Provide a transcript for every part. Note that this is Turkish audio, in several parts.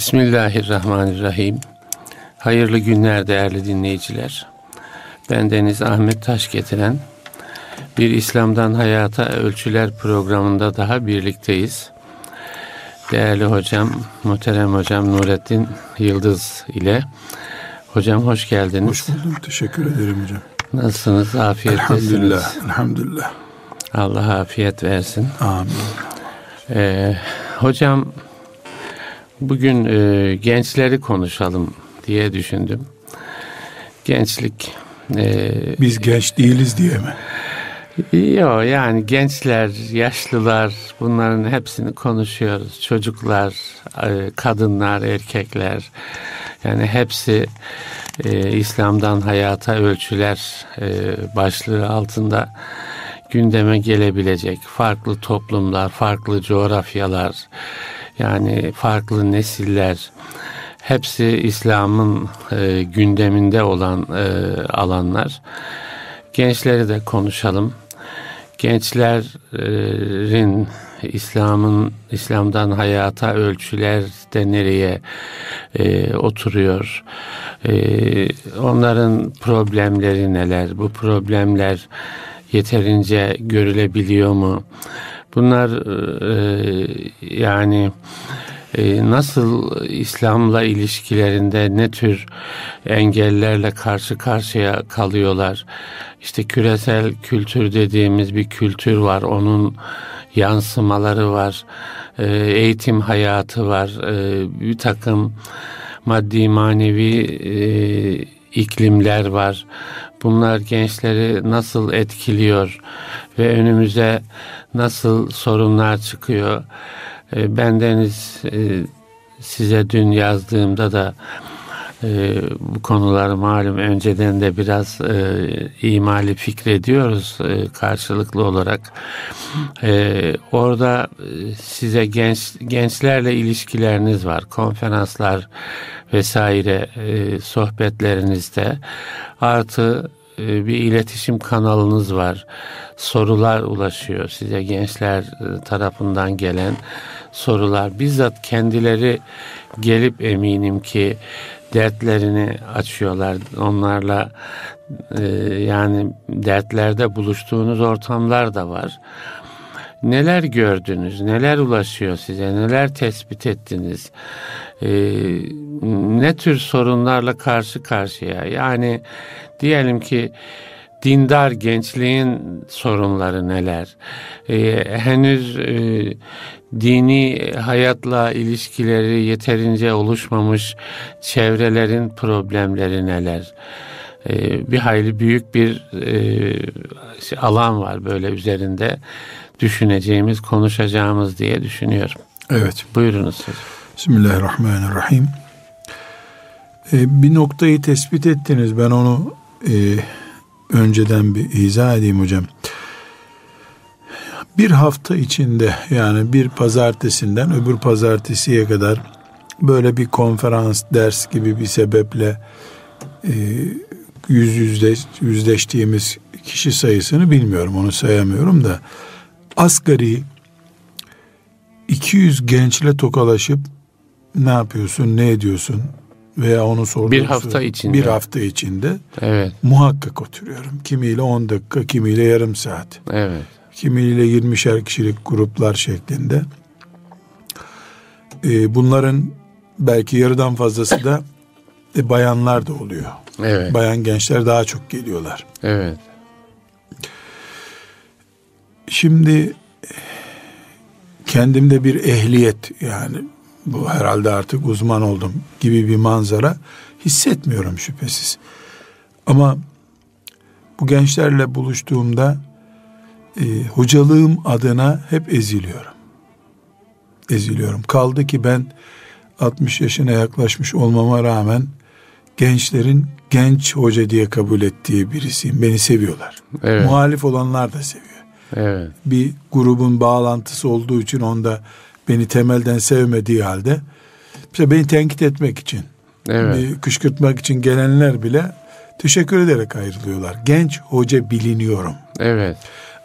Bismillahirrahmanirrahim. Hayırlı günler değerli dinleyiciler. Ben Deniz Ahmet Taş getiren bir İslam'dan Hayata Ölçüler programında daha birlikteyiz. Değerli hocam, muhterem hocam Nurettin Yıldız ile. Hocam hoş geldiniz. Hoş buldum. Teşekkür ederim hocam. Nasılsınız? Afiyettesiniz. Elhamdülillah. Elhamdülillah. Allah afiyet versin. Amin. Ee, hocam bugün e, gençleri konuşalım diye düşündüm. Gençlik. E, Biz genç değiliz diye mi? Yok yani gençler, yaşlılar bunların hepsini konuşuyoruz. Çocuklar, e, kadınlar, erkekler yani hepsi e, İslam'dan hayata ölçüler e, başlığı altında gündeme gelebilecek farklı toplumlar, farklı coğrafyalar yani farklı nesiller hepsi İslam'ın e, gündeminde olan e, alanlar. Gençleri de konuşalım. Gençlerin İslam'ın İslam'dan hayata ölçüler de nereye e, oturuyor? E, onların problemleri neler? Bu problemler yeterince görülebiliyor mu? Bunlar e, yani e, nasıl İslam'la ilişkilerinde ne tür engellerle karşı karşıya kalıyorlar? İşte küresel kültür dediğimiz bir kültür var. Onun yansımaları var. E, eğitim hayatı var. E, bir takım maddi manevi e, iklimler var. Bunlar gençleri nasıl etkiliyor ve önümüze nasıl sorunlar çıkıyor? E, bendeniz e, size dün yazdığımda da e, bu konuları malum önceden de biraz e, imali fikrediyoruz e, karşılıklı olarak. E, orada e, size genç gençlerle ilişkileriniz var, konferanslar vesaire e, sohbetlerinizde artı e, bir iletişim kanalınız var. Sorular ulaşıyor size gençler e, tarafından gelen sorular. Bizzat kendileri gelip eminim ki dertlerini açıyorlar. Onlarla e, yani dertlerde buluştuğunuz ortamlar da var. Neler gördünüz, neler ulaşıyor size, neler tespit ettiniz, e, ne tür sorunlarla karşı karşıya? Yani diyelim ki dindar gençliğin sorunları neler? E, henüz e, dini hayatla ilişkileri yeterince oluşmamış çevrelerin problemleri neler? E, bir hayli büyük bir e, alan var böyle üzerinde düşüneceğimiz, konuşacağımız diye düşünüyorum. Evet. Buyurunuz. Bismillahirrahmanirrahim. Ee, bir noktayı tespit ettiniz. Ben onu e, önceden bir izah edeyim hocam. Bir hafta içinde yani bir pazartesinden öbür pazartesiye kadar böyle bir konferans, ders gibi bir sebeple e, yüz yüzde, yüzleştiğimiz kişi sayısını bilmiyorum. Onu sayamıyorum da asgari 200 gençle tokalaşıp ne yapıyorsun, ne ediyorsun veya onu sorduğum bir hafta içinde bir hafta içinde evet muhakkak oturuyorum. Kimiyle 10 dakika, kimiyle yarım saat. Evet. Kimiyle 20'şer kişilik gruplar şeklinde. Ee, bunların belki yarıdan fazlası da e, bayanlar da oluyor. Evet. Bayan gençler daha çok geliyorlar. Evet. Şimdi kendimde bir ehliyet yani bu herhalde artık uzman oldum gibi bir manzara hissetmiyorum şüphesiz. Ama bu gençlerle buluştuğumda e, hocalığım adına hep eziliyorum. Eziliyorum. Kaldı ki ben 60 yaşına yaklaşmış olmama rağmen gençlerin genç hoca diye kabul ettiği birisiyim. Beni seviyorlar. Evet. Muhalif olanlar da seviyor. Evet. Bir grubun bağlantısı olduğu için onda beni temelden sevmediği halde işte beni tenkit etmek için, Evet. kışkırtmak için gelenler bile teşekkür ederek ayrılıyorlar. Genç hoca biliniyorum. Evet.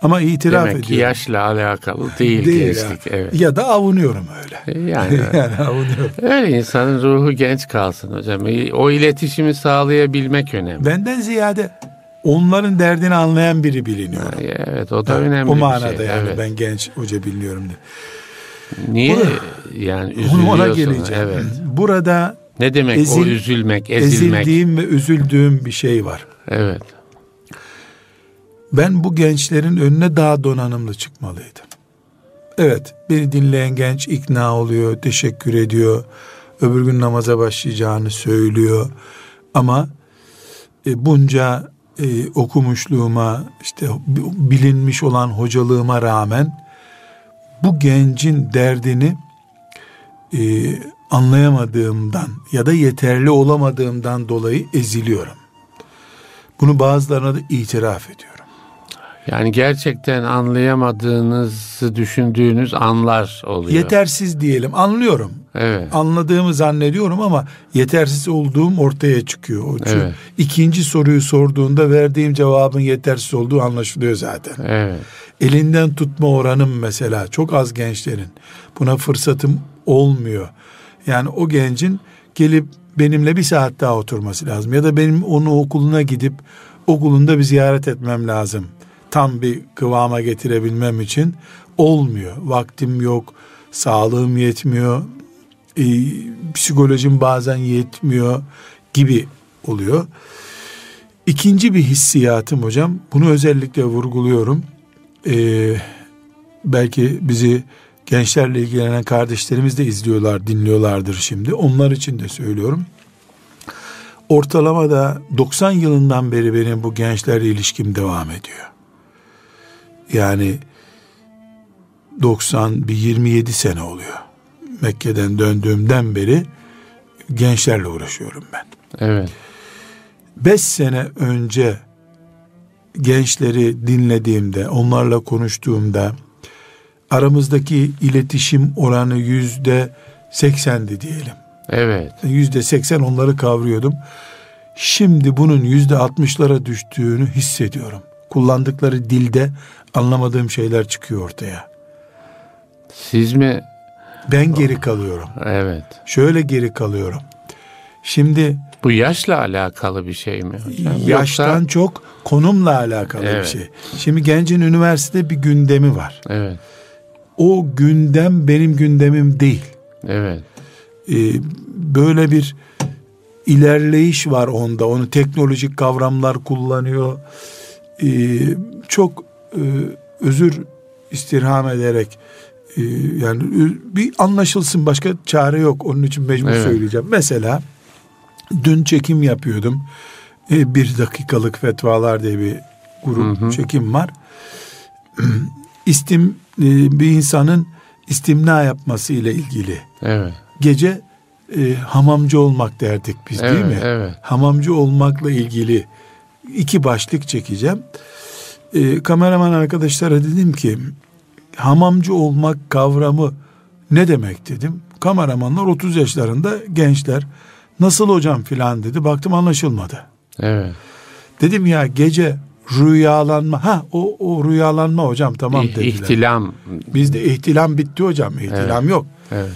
Ama itiraf Demek ediyorum. yaşla alakalı değil, Değil gençlik. ya. Evet. Ya da avunuyorum öyle. E, Yani yani avunuyorum. öyle insanın ruhu genç kalsın hocam. E, O iletişimi sağlayabilmek önemli. Benden ziyade onların derdini anlayan biri biliniyorum. Evet o da Ha, önemli o manada şey. yani evet. ben genç hoca biliniyorum diye. Niye Bu- yani üzülüyorsun? ona geleceğim. Evet. Burada Ne demek o Ezil- üzülmek, ezilmek? ezildiğim ve üzüldüğüm bir şey var. Evet. Ben bu gençlerin önüne daha donanımlı çıkmalıydım. Evet, beni dinleyen genç ikna oluyor, teşekkür ediyor. Öbür gün namaza başlayacağını söylüyor. Ama e, bunca e, okumuşluğuma, işte bilinmiş olan hocalığıma rağmen bu gencin derdini e, anlayamadığımdan ya da yeterli olamadığımdan dolayı eziliyorum. Bunu bazılarına da itiraf ediyorum. Yani gerçekten anlayamadığınızı düşündüğünüz anlar oluyor. Yetersiz diyelim anlıyorum. Evet. Anladığımı zannediyorum ama yetersiz olduğum ortaya çıkıyor. O çünkü Evet. ikinci soruyu sorduğunda verdiğim cevabın yetersiz olduğu anlaşılıyor zaten. Evet. Elinden tutma oranım mesela çok az gençlerin. Buna fırsatım olmuyor. Yani o gencin gelip benimle bir saat daha oturması lazım. Ya da benim onu okuluna gidip okulunda bir ziyaret etmem lazım. Tam bir kıvama getirebilmem için olmuyor. Vaktim yok, sağlığım yetmiyor, e, psikolojim bazen yetmiyor gibi oluyor. İkinci bir hissiyatım hocam, bunu özellikle vurguluyorum. Ee, belki bizi gençlerle ilgilenen kardeşlerimiz de izliyorlar, dinliyorlardır şimdi. Onlar için de söylüyorum. Ortalamada 90 yılından beri benim bu gençlerle ilişkim devam ediyor. Yani 90 bir 27 sene oluyor. Mekke'den döndüğümden beri gençlerle uğraşıyorum ben. Evet. 5 sene önce gençleri dinlediğimde, onlarla konuştuğumda aramızdaki iletişim oranı yüzde seksendi diyelim. Evet. Yüzde seksen onları kavruyordum. Şimdi bunun yüzde altmışlara düştüğünü hissediyorum. Kullandıkları dilde anlamadığım şeyler çıkıyor ortaya. Siz mi? Ben geri kalıyorum. Evet. Şöyle geri kalıyorum. Şimdi Bu yaşla alakalı bir şey mi hocam? yaştan Yoksa- çok konumla alakalı Evet. bir şey. Şimdi gencin üniversitede bir gündemi var. Evet. O gündem benim gündemim değil. Evet. Ee, böyle bir ilerleyiş var onda. Onu teknolojik kavramlar kullanıyor. Ee, çok e, özür istirham ederek e, yani ü- bir anlaşılsın başka çare yok. Onun için mecbur Evet. söyleyeceğim. Mesela dün çekim yapıyordum. E, bir dakikalık fetvalar diye bir grup Hı hı. çekim var. İstim e, bir insanın istimna yapması ile ilgili Evet. gece e, hamamcı olmak derdik biz değil Evet, mi? evet. Hamamcı olmakla ilgili iki başlık çekeceğim. E, kameraman arkadaşlara dedim ki hamamcı olmak kavramı ne demek dedim. Kameramanlar 30 yaşlarında gençler nasıl hocam filan dedi. Baktım anlaşılmadı. Evet. Dedim ya gece rüyalanma ha o, o rüyalanma hocam tamam dediler. İhtilam. Bizde ihtilam bitti hocam ihtilam yok. Evet.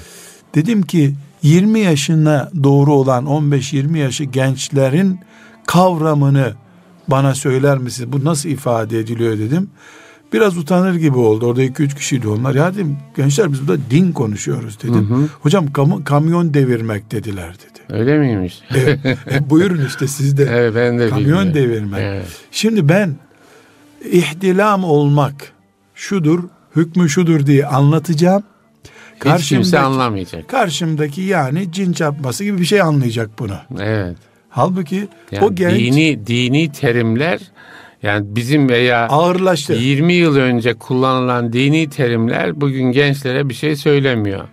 Dedim ki 20 yaşına doğru olan 15-20 yaşı gençlerin kavramını bana söyler misin? Bu nasıl ifade ediliyor dedim. Biraz utanır gibi oldu. Orada 2-3 kişiydi onlar. Ya dedim gençler biz burada din konuşuyoruz dedim. Hocam kam- kamyon devirmek dediler dedi. Öyle miymiş? Evet, e, buyurun işte siz de Evet ben de kamyon bilmiyorum. devirmek. Evet. Şimdi ben ihtilam olmak şudur, hükmü şudur diye anlatacağım. Hiç kimse anlamayacak. Karşımdaki yani cin çarpması gibi bir şey anlayacak bunu. Evet. Halbuki Yani o genç dini dini terimler yani bizim veya ağırlaştı. 20 yıl önce kullanılan dini terimler bugün gençlere bir şey söylemiyor.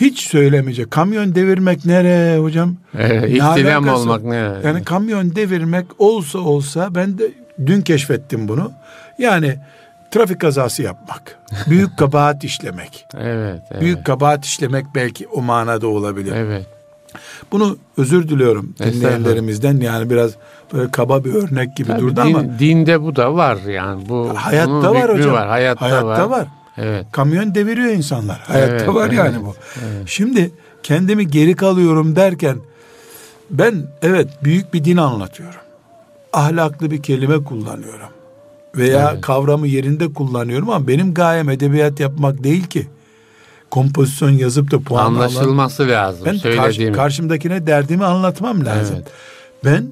Hiç söylemeyecek. Kamyon devirmek nereye hocam? Evet, ihtilam olmak ne? Yani kamyon devirmek olsa olsa ben de dün keşfettim bunu. Yani trafik kazası yapmak. Büyük kabahat işlemek. evet, evet. Büyük kabahat işlemek belki o manada olabilir. Evet. Bunu özür diliyorum dinleyenlerimizden. Yani biraz böyle kaba bir örnek gibi Tabii durdu din- ama dinde bu da var yani. Bu hayatta var hocam. Var, hayatta, hayatta var. var. Evet. Kamyon deviriyor insanlar. Hayatta Evet, var evet, yani bu. Şimdi kendimi geri kalıyorum derken ben evet büyük bir din anlatıyorum. Ahlaklı bir kelime kullanıyorum. Veya Evet. kavramı yerinde kullanıyorum ama benim gayem edebiyat yapmak değil ki. Kompozisyon yazıp da puan. Anlaşılması lazım Ben söylediğim. karşımdakine derdimi anlatmam lazım. Evet. Ben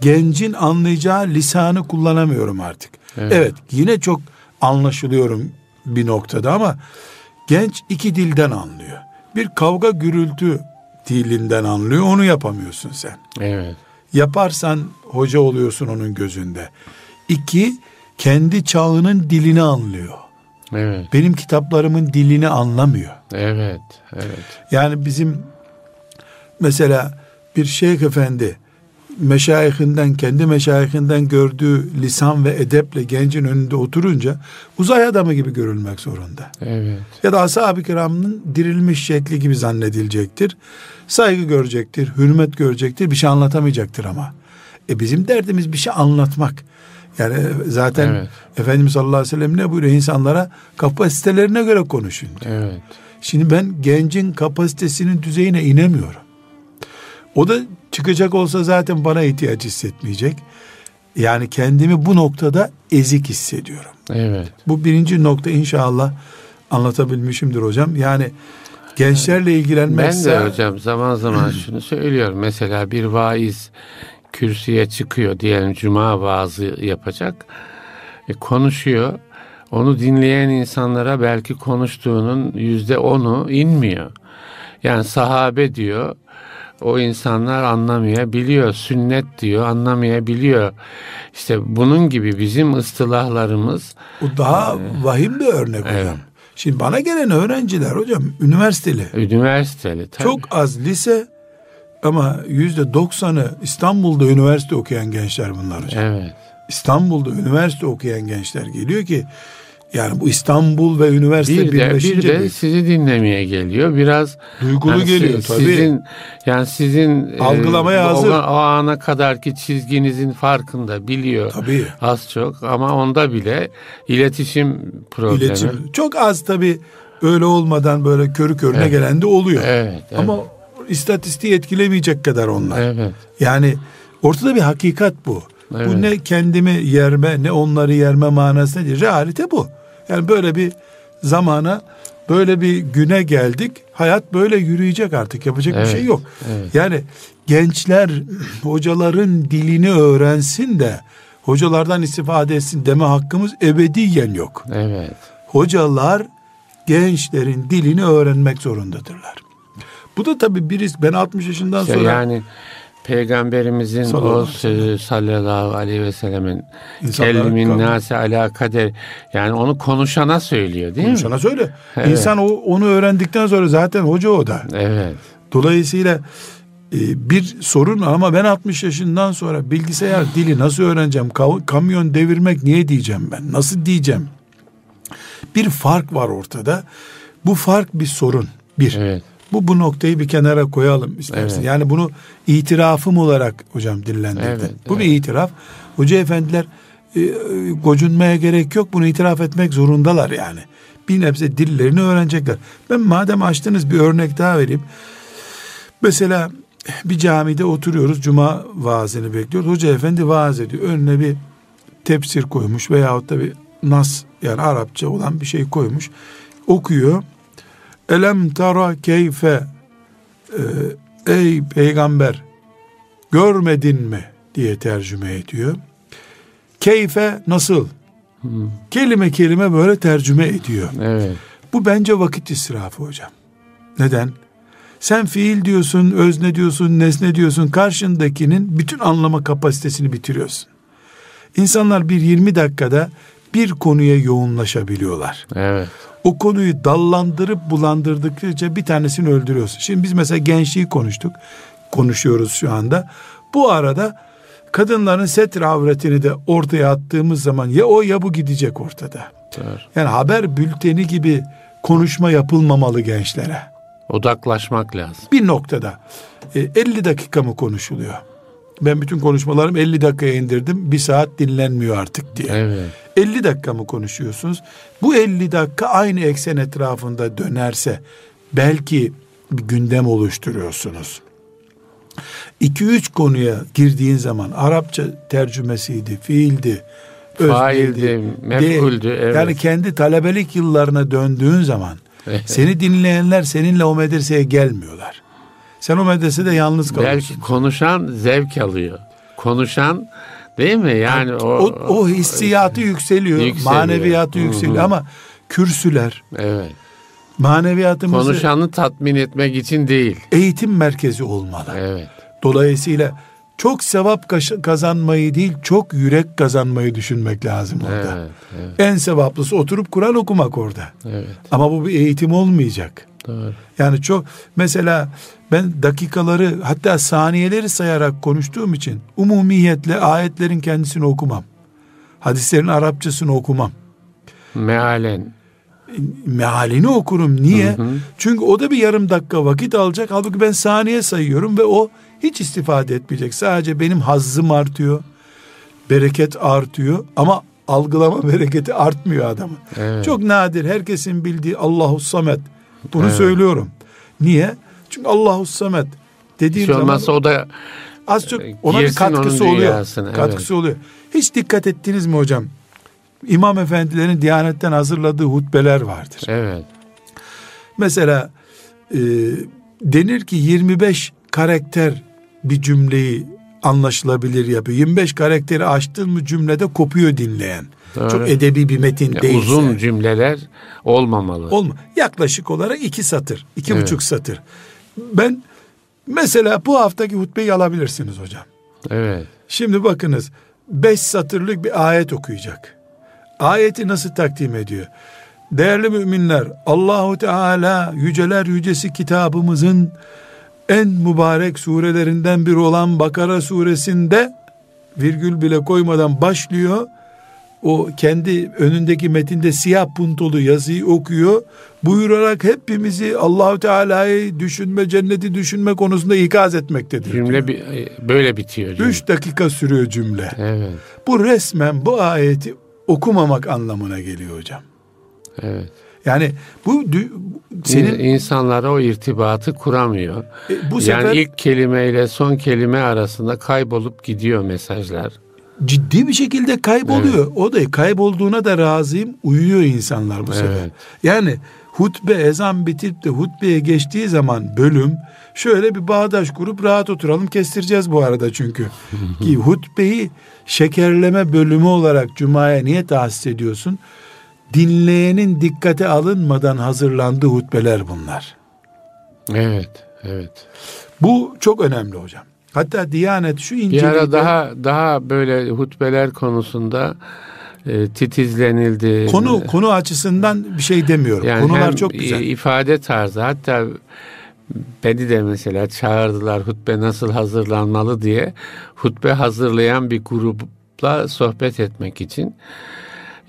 gencin anlayacağı lisanı kullanamıyorum artık. Evet. Evet. yine çok anlaşılıyorum bir noktada ama genç iki dilden anlıyor. Bir kavga gürültü dilinden anlıyor onu yapamıyorsun sen. Evet. Yaparsan hoca oluyorsun onun gözünde. İki kendi çağının dilini anlıyor. Evet. Benim kitaplarımın dilini anlamıyor. Evet. Evet. Yani bizim mesela bir şeyh efendi meşayihinden kendi meşayihinden gördüğü lisan ve edeple gencin önünde oturunca uzay adamı gibi görülmek zorunda. Evet. Ya da ashab-ı kiramın dirilmiş şekli gibi zannedilecektir. Saygı görecektir, hürmet görecektir, bir şey anlatamayacaktır ama. E bizim derdimiz bir şey anlatmak. Yani zaten Evet. Efendimiz sallallahu aleyhi ve sellem ne buyuruyor? İnsanlara kapasitelerine göre konuşun. diyor. Evet. Şimdi ben gencin kapasitesinin düzeyine inemiyorum. O da çıkacak olsa zaten bana ihtiyaç hissetmeyecek. Yani kendimi bu noktada ezik hissediyorum. Evet. Bu birinci nokta inşallah anlatabilmişimdir hocam. Yani gençlerle ilgilenmek Ben de hocam zaman zaman şunu söylüyorum. Mesela bir vaiz kürsüye çıkıyor diyelim cuma vaazı yapacak. E, konuşuyor. Onu dinleyen insanlara belki konuştuğunun yüzde onu inmiyor. Yani sahabe diyor. O insanlar anlamayabiliyor. Sünnet diyor anlamayabiliyor. İşte bunun gibi bizim ıstılahlarımız Bu daha vahim bir örnek hocam. Evet. Şimdi bana gelen öğrenciler hocam üniversiteli. üniversiteli. Tabii. Çok az lise ama yüzde doksanı İstanbul'da üniversite okuyan gençler bunlar hocam. Evet. İstanbul'da üniversite okuyan gençler geliyor ki yani bu İstanbul ve üniversite Bir de, bir birleşince de bir sizi dinlemeye geliyor. Biraz duygulu Yani geliyor tabii. Sizin yani sizin Algılamaya e, o, hazır. o ana kadarki çizginizin farkında biliyor. Tabii. Az çok ama onda bile iletişim problemi. İletişim. Çok az tabii öyle olmadan böyle körü körüne Evet. gelen de oluyor. Evet, evet. Ama istatistiği etkilemeyecek kadar onlar. Evet. Yani ortada bir hakikat bu. Bu Evet. ne kendimi yerme ne onları yerme manasında değil. Realite bu. Yani böyle bir zamana böyle bir güne geldik. Hayat böyle yürüyecek artık. Yapacak Evet, bir şey yok. evet. Yani gençler hocaların dilini öğrensin de hocalardan istifade etsin deme hakkımız ebediyen yok. Evet. Hocalar gençlerin dilini öğrenmek zorundadırlar. Bu da tabii bir risk. Ben 60 yaşından İşte sonra yani peygamberimizin Sallallahu o sözü sallallahu aleyhi ve sellemin kelmin nase ala kader yani onu konuşana söylüyor değil mi? Sana söyle. Evet. İnsan o, onu öğrendikten sonra zaten hoca o da. Evet. Dolayısıyla e, bir sorun ama ben 60 yaşından sonra bilgisayar dili nasıl öğreneceğim? Ka- kamyon devirmek niye diyeceğim ben? Nasıl diyeceğim? Bir fark var ortada. Bu fark bir sorun. Bir. Evet. Bu bu noktayı bir kenara koyalım istersen. Evet. Yani bunu itirafım olarak hocam dillendirdim. Evet, bu bir evet. itiraf. Hoca efendiler e, gocunmaya gerek yok. Bunu itiraf etmek zorundalar yani. Bir nebze dillerini öğrenecekler. Ben madem açtınız bir örnek daha vereyim. Mesela bir camide oturuyoruz. Cuma vaazını bekliyoruz. Hoca efendi vaaz ediyor. Önüne bir tefsir koymuş veyahut da bir nas yani Arapça olan bir şey koymuş. Okuyor. Elem tara keyfe e, ey peygamber görmedin mi diye tercüme ediyor. Keyfe nasıl? Kelime kelime böyle tercüme ediyor. Evet. Bu bence vakit israfı hocam. Neden? Sen fiil diyorsun, özne diyorsun, nesne diyorsun. Karşındakinin bütün anlama kapasitesini bitiriyorsun. İnsanlar bir 20 dakikada bir konuya yoğunlaşabiliyorlar. Evet. O konuyu dallandırıp bulandırdıkça bir tanesini öldürüyorsun. Şimdi biz mesela gençliği konuştuk. Konuşuyoruz şu anda. Bu arada kadınların setre avretini de ortaya attığımız zaman ya o ya bu gidecek ortada. Doğru. Yani haber bülteni gibi konuşma yapılmamalı gençlere. Odaklaşmak lazım. Bir noktada e, 50 dakika mı konuşuluyor? Ben bütün konuşmalarımı 50 dakikaya indirdim. Bir saat dinlenmiyor artık diye. Evet. 50 dakika mı konuşuyorsunuz? Bu 50 dakika aynı eksen etrafında dönerse belki bir gündem oluşturuyorsunuz. 2-3 konuya girdiğin zaman Arapça tercümesiydi, fiildi, Faildi, mef'uldü, evet. Yani kendi talebelik yıllarına döndüğün zaman seni dinleyenler seninle o medreseye gelmiyorlar. Sen o medresede yalnız kalıyorsun. Belki konuşan zevk alıyor. Konuşan değil mi? Yani o o, o hissiyatı yükseliyor, Yükseliyor. maneviyatı Hı hı. yükseliyor ama kürsüler, evet. maneviyatımızı Konuşanı tatmin etmek için değil. eğitim merkezi olmalı. Evet. Dolayısıyla çok sevap kazanmayı değil, çok yürek kazanmayı düşünmek lazım orada. Evet. Evet. En sevaplısı oturup Kur'an okumak orada. Evet. Ama bu bir eğitim olmayacak. Doğru. Yani çok mesela ben dakikaları hatta saniyeleri sayarak konuştuğum için umumiyetle ayetlerin kendisini okumam. Hadislerin Arapçasını okumam. Mealen. Mealini okurum. Niye? Hı hı. Çünkü o da bir yarım dakika vakit alacak. Halbuki ben saniye sayıyorum ve o hiç istifade etmeyecek. Sadece benim hazzım artıyor. Bereket artıyor ama algılama bereketi artmıyor adamın. Evet. Çok nadir herkesin bildiği Allahu Samet. Bunu Evet. söylüyorum. Niye? Çünkü Allahu Samet dediğim Hiç zaman olmazsa o da az çok e, ona bir katkısı oluyor. dünyasına, Katkısı oluyor. Hiç dikkat ettiniz mi hocam? İmam efendilerin Diyanet'ten hazırladığı hutbeler vardır. evet. Mesela e, denir ki 25 karakter bir cümleyi anlaşılabilir yapıyor. 25 karakteri aştın mı cümlede kopuyor dinleyen. Doğru. Çok edebi bir metin Ya değilse. uzun cümleler olmamalı. Olma. Yaklaşık olarak iki satır, iki Evet. buçuk satır. Ben mesela bu haftaki hutbeyi alabilirsiniz hocam. evet. Şimdi bakınız beş satırlık bir ayet okuyacak. Ayeti nasıl takdim ediyor? Değerli müminler Allahu Teala yüceler yücesi kitabımızın en mübarek surelerinden biri olan Bakara suresinde virgül bile koymadan başlıyor. O kendi önündeki metinde siyah puntolu yazıyı okuyor. Buyurarak hepimizi Allahu Teala'yı düşünme, cenneti düşünme konusunda ikaz etmektedir. Cümle diyor. bir, böyle bitiyor. Cümle. Üç dakika sürüyor cümle. Evet. Bu resmen bu ayeti okumamak anlamına geliyor hocam. Evet. Yani bu senin İn- insanlara o irtibatı kuramıyor. e, bu yani sefer ilk kelimeyle son kelime arasında kaybolup gidiyor mesajlar. ciddi bir şekilde kayboluyor. O da kaybolduğuna da razıyım. Uyuyor insanlar bu sefer. Evet. Yani hutbe ezan bitip de hutbeye geçtiği zaman bölüm şöyle bir bağdaş kurup rahat oturalım kestireceğiz bu arada çünkü. Ki hutbeyi şekerleme bölümü olarak cumaya niye tahsis ediyorsun? Dinleyenin dikkate alınmadan hazırlandığı hutbeler bunlar. Evet. Evet. Bu çok önemli hocam. Hatta Diyanet şu Bir incelikte ara daha daha böyle hutbeler konusunda e, titizlenildi. konu konu açısından bir şey demiyorum. Yani Konular çok güzel. ifade tarzı hatta beni de mesela çağırdılar hutbe nasıl hazırlanmalı diye hutbe hazırlayan bir grupla sohbet etmek için.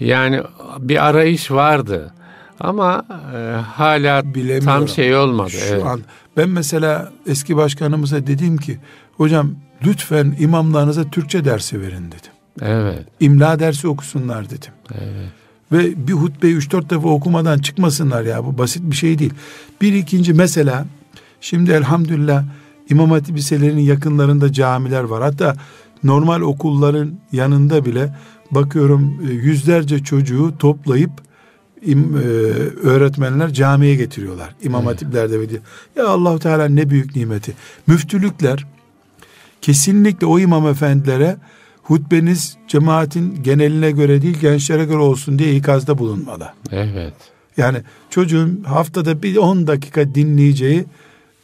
Yani bir arayış vardı ama e, hala tam şey olmadı. Şu evet. an ben mesela eski başkanımıza dedim ki hocam lütfen imamlarınıza Türkçe dersi verin dedim. Evet. İmla dersi okusunlar dedim. Evet. Ve bir hutbeyi 3-4 defa okumadan çıkmasınlar ya bu basit bir şey değil. Bir ikinci mesela şimdi elhamdülillah İmam Hatip liselerinin yakınlarında camiler var. Hatta normal okulların yanında bile bakıyorum e, yüzlerce çocuğu toplayıp im- e, öğretmenler camiye getiriyorlar. İmam Hatiplerde ve. Ya Allahu Teala ne büyük nimeti. Müftülükler kesinlikle o imam efendilere hutbeniz cemaatin geneline göre değil gençlere göre olsun diye ikazda bulunmalı. Evet. Yani çocuğun haftada bir 10 dakika dinleyeceği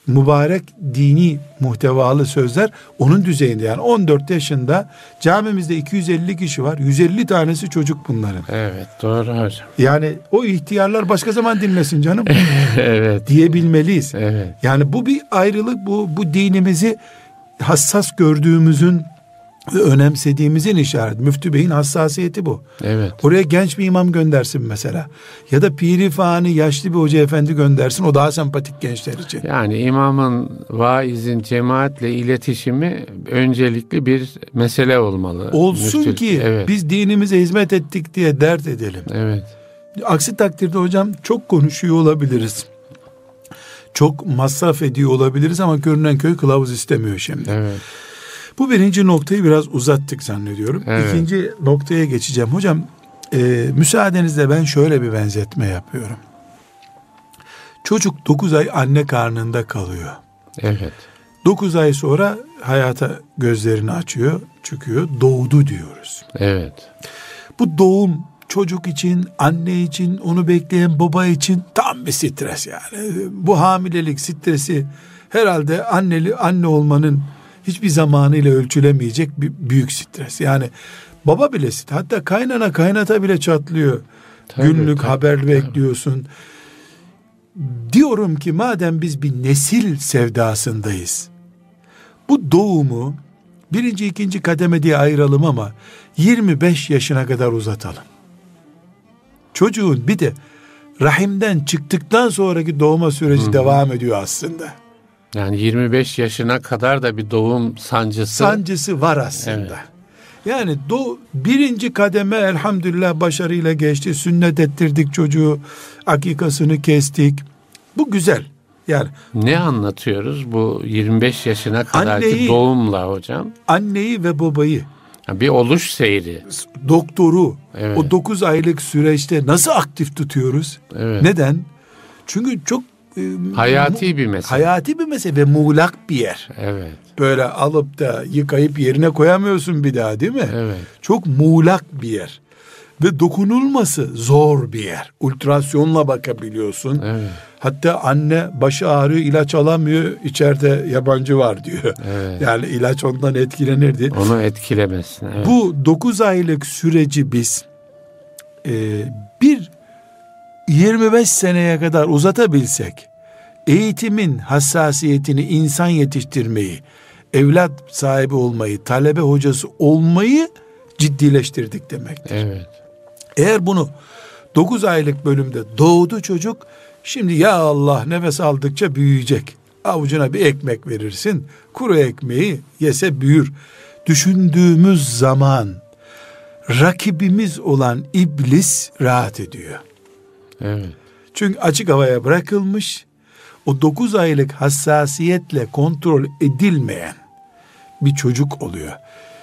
mübarek dini muhtevalı sözler onun düzeyinde. Yani 14 yaşında camimizde 250 kişi var. 150 tanesi çocuk bunların. Evet. Doğru hocam. Yani o ihtiyarlar başka zaman dinlesin canım evet. diyebilmeliyiz. Evet. Yani bu bir ayrılık bu bu dinimizi hassas gördüğümüzün önemsediğimizin işareti. Müftü Bey'in hassasiyeti bu. Evet. Oraya genç bir imam göndersin mesela. Ya da piri fani yaşlı bir hoca efendi göndersin. O daha sempatik gençler için. Yani imamın, vaizin cemaatle iletişimi öncelikli bir mesele olmalı. Olsun Müftülük. ki evet. biz dinimize hizmet ettik diye dert edelim. Evet. Aksi takdirde hocam çok konuşuyor olabiliriz. Çok masraf ediyor olabiliriz ama görünen köy kılavuz istemiyor şimdi. Evet. Bu birinci noktayı biraz uzattık zannediyorum. Evet. İkinci noktaya geçeceğim. Hocam e, müsaadenizle ben şöyle bir benzetme yapıyorum. Çocuk 9 ay anne karnında kalıyor. Evet. 9 ay sonra hayata gözlerini açıyor, çıkıyor, doğdu diyoruz. Evet. Bu doğum çocuk için, anne için, onu bekleyen baba için tam bir stres yani. Bu hamilelik stresi herhalde anneli anne olmanın hiçbir zamanıyla ölçülemeyecek bir büyük stres. Yani baba bile stres. Hatta kaynana kaynata bile çatlıyor. Tabii, Günlük tabii, haber tabii. bekliyorsun. Diyorum ki madem biz bir nesil sevdasındayız. Bu doğumu birinci ikinci kademe diye ayıralım ama 25 yaşına kadar uzatalım. Çocuğun bir de rahimden çıktıktan sonraki doğuma süreci devam ediyor aslında. Yani 25 yaşına kadar da bir doğum sancısı. Sancısı var aslında. Evet. Yani do, birinci kademe elhamdülillah başarıyla geçti. Sünnet ettirdik çocuğu. Akikasını kestik. Bu güzel. Yani ne anlatıyoruz bu 25 yaşına kadarki Anneyi- doğumla hocam? anneyi ve babayı, Bir oluş seyri. doktoru Evet. o 9 aylık süreçte nasıl aktif tutuyoruz? Evet. Neden? Çünkü çok Hayati bir mesele. hayati bir mesele ve muğlak bir yer. Evet. Böyle alıp da yıkayıp yerine koyamıyorsun bir daha değil mi? Evet. Çok muğlak bir yer. Ve dokunulması zor bir yer. Ultrasyonla bakabiliyorsun. Evet. Hatta anne başı ağrıyor ilaç alamıyor içeride yabancı var diyor. Evet. Yani ilaç ondan etkilenirdi. Onu etkilemesin. Evet. Bu 9 aylık süreci biz e, bir 25 seneye kadar uzatabilsek eğitimin hassasiyetini insan yetiştirmeyi, evlat sahibi olmayı, talebe hocası olmayı ciddileştirdik demektir. Evet. Eğer bunu 9 aylık bölümde doğdu çocuk şimdi ya Allah nefes aldıkça büyüyecek. Avucuna bir ekmek verirsin. Kuru ekmeği yese büyür. Düşündüğümüz zaman rakibimiz olan iblis rahat ediyor. Evet. Çünkü açık havaya bırakılmış o 9 aylık hassasiyetle kontrol edilmeyen bir çocuk oluyor.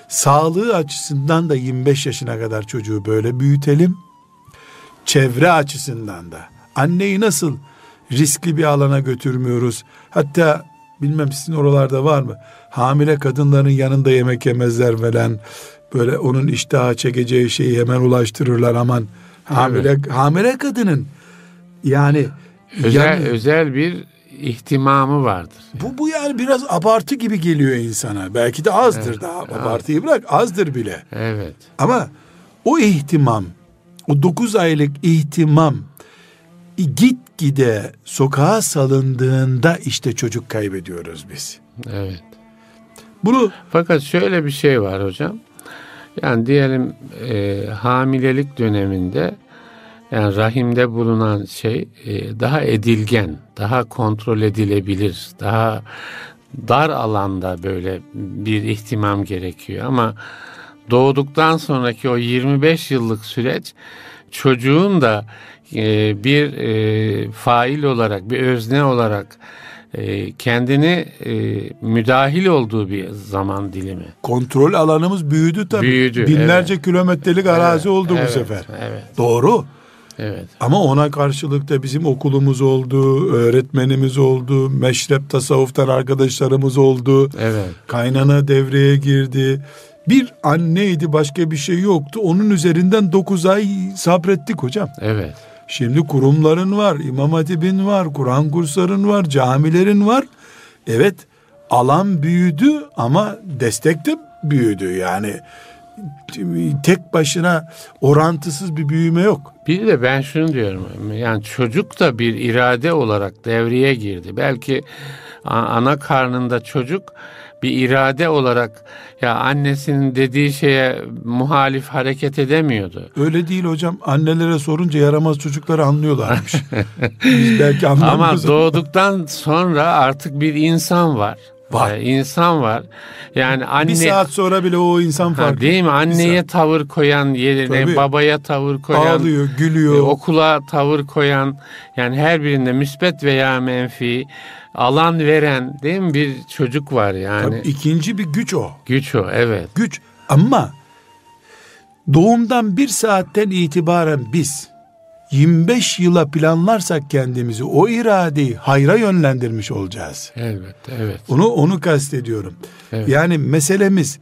Sağlığı açısından da 25 yaşına kadar çocuğu böyle büyütelim. Çevre açısından da. Anneyi nasıl riskli bir alana götürmüyoruz? Hatta bilmem sizin oralarda var mı? Hamile kadınların yanında yemek yemezler falan. Böyle onun iştaha çekeceği şeyi hemen ulaştırırlar aman. Hamile hamile kadının yani Özel yani- özel bir ihtimamı vardır. bu, bu yani biraz abartı gibi geliyor insana. Belki de azdır daha. Abartıyı bırak azdır bile. Evet. Ama o ihtimam, o 9 aylık ihtimam gitgide sokağa salındığında işte çocuk kaybediyoruz biz. Evet. Bunu Fakat şöyle bir şey var hocam. Yani diyelim e, hamilelik döneminde yani rahimde bulunan şey e, daha edilgen, daha kontrol edilebilir, daha dar alanda böyle bir ihtimam gerekiyor. Ama doğduktan sonraki o 25 yıllık süreç çocuğun da e, bir e, fail olarak, bir özne olarak kendini e, müdahil olduğu bir zaman dilimi. kontrol alanımız büyüdü tabii. Büyüdü, Binlerce kilometrelik arazi oldu evet, bu sefer. Evet, Doğru. evet. Ama ona karşılık da bizim okulumuz oldu, öğretmenimiz oldu, meşrep tasavvuftan arkadaşlarımız oldu. Evet. Kaynana devreye girdi. Bir anneydi başka bir şey yoktu. Onun üzerinden 9 ay sabrettik hocam. Evet. Şimdi kurumların var, İmam Hatip'in var, Kur'an kursların var, camilerin var. Evet alan büyüdü ama destek de büyüdü. Yani tek başına orantısız bir büyüme yok. Bir de ben şunu diyorum. Yani çocuk da bir irade olarak devreye girdi. Belki ana karnında çocuk bir irade olarak ya annesinin dediği şeye muhalif hareket edemiyordu. Öyle değil hocam. Annelere sorunca yaramaz çocukları anlıyorlarmış. Biz belki anlamıyoruz. Ama doğduktan sonra artık bir insan var. Var. Ee, insan var. Yani anne bir saat sonra bile o insan farklı. Değil mi? Anneye tavır koyan yerine Tabii. babaya tavır koyan, ağlıyor, gülüyor. E, okula tavır koyan yani her birinde müsbet veya menfi alan veren değil mi bir çocuk var yani. Tabii ikinci bir güç o. Güç o evet. Güç ama doğumdan bir saatten itibaren biz 25 yıla planlarsak kendimizi o iradeyi hayra yönlendirmiş olacağız. Evet, evet. Onu onu kastediyorum. Evet. Yani meselemiz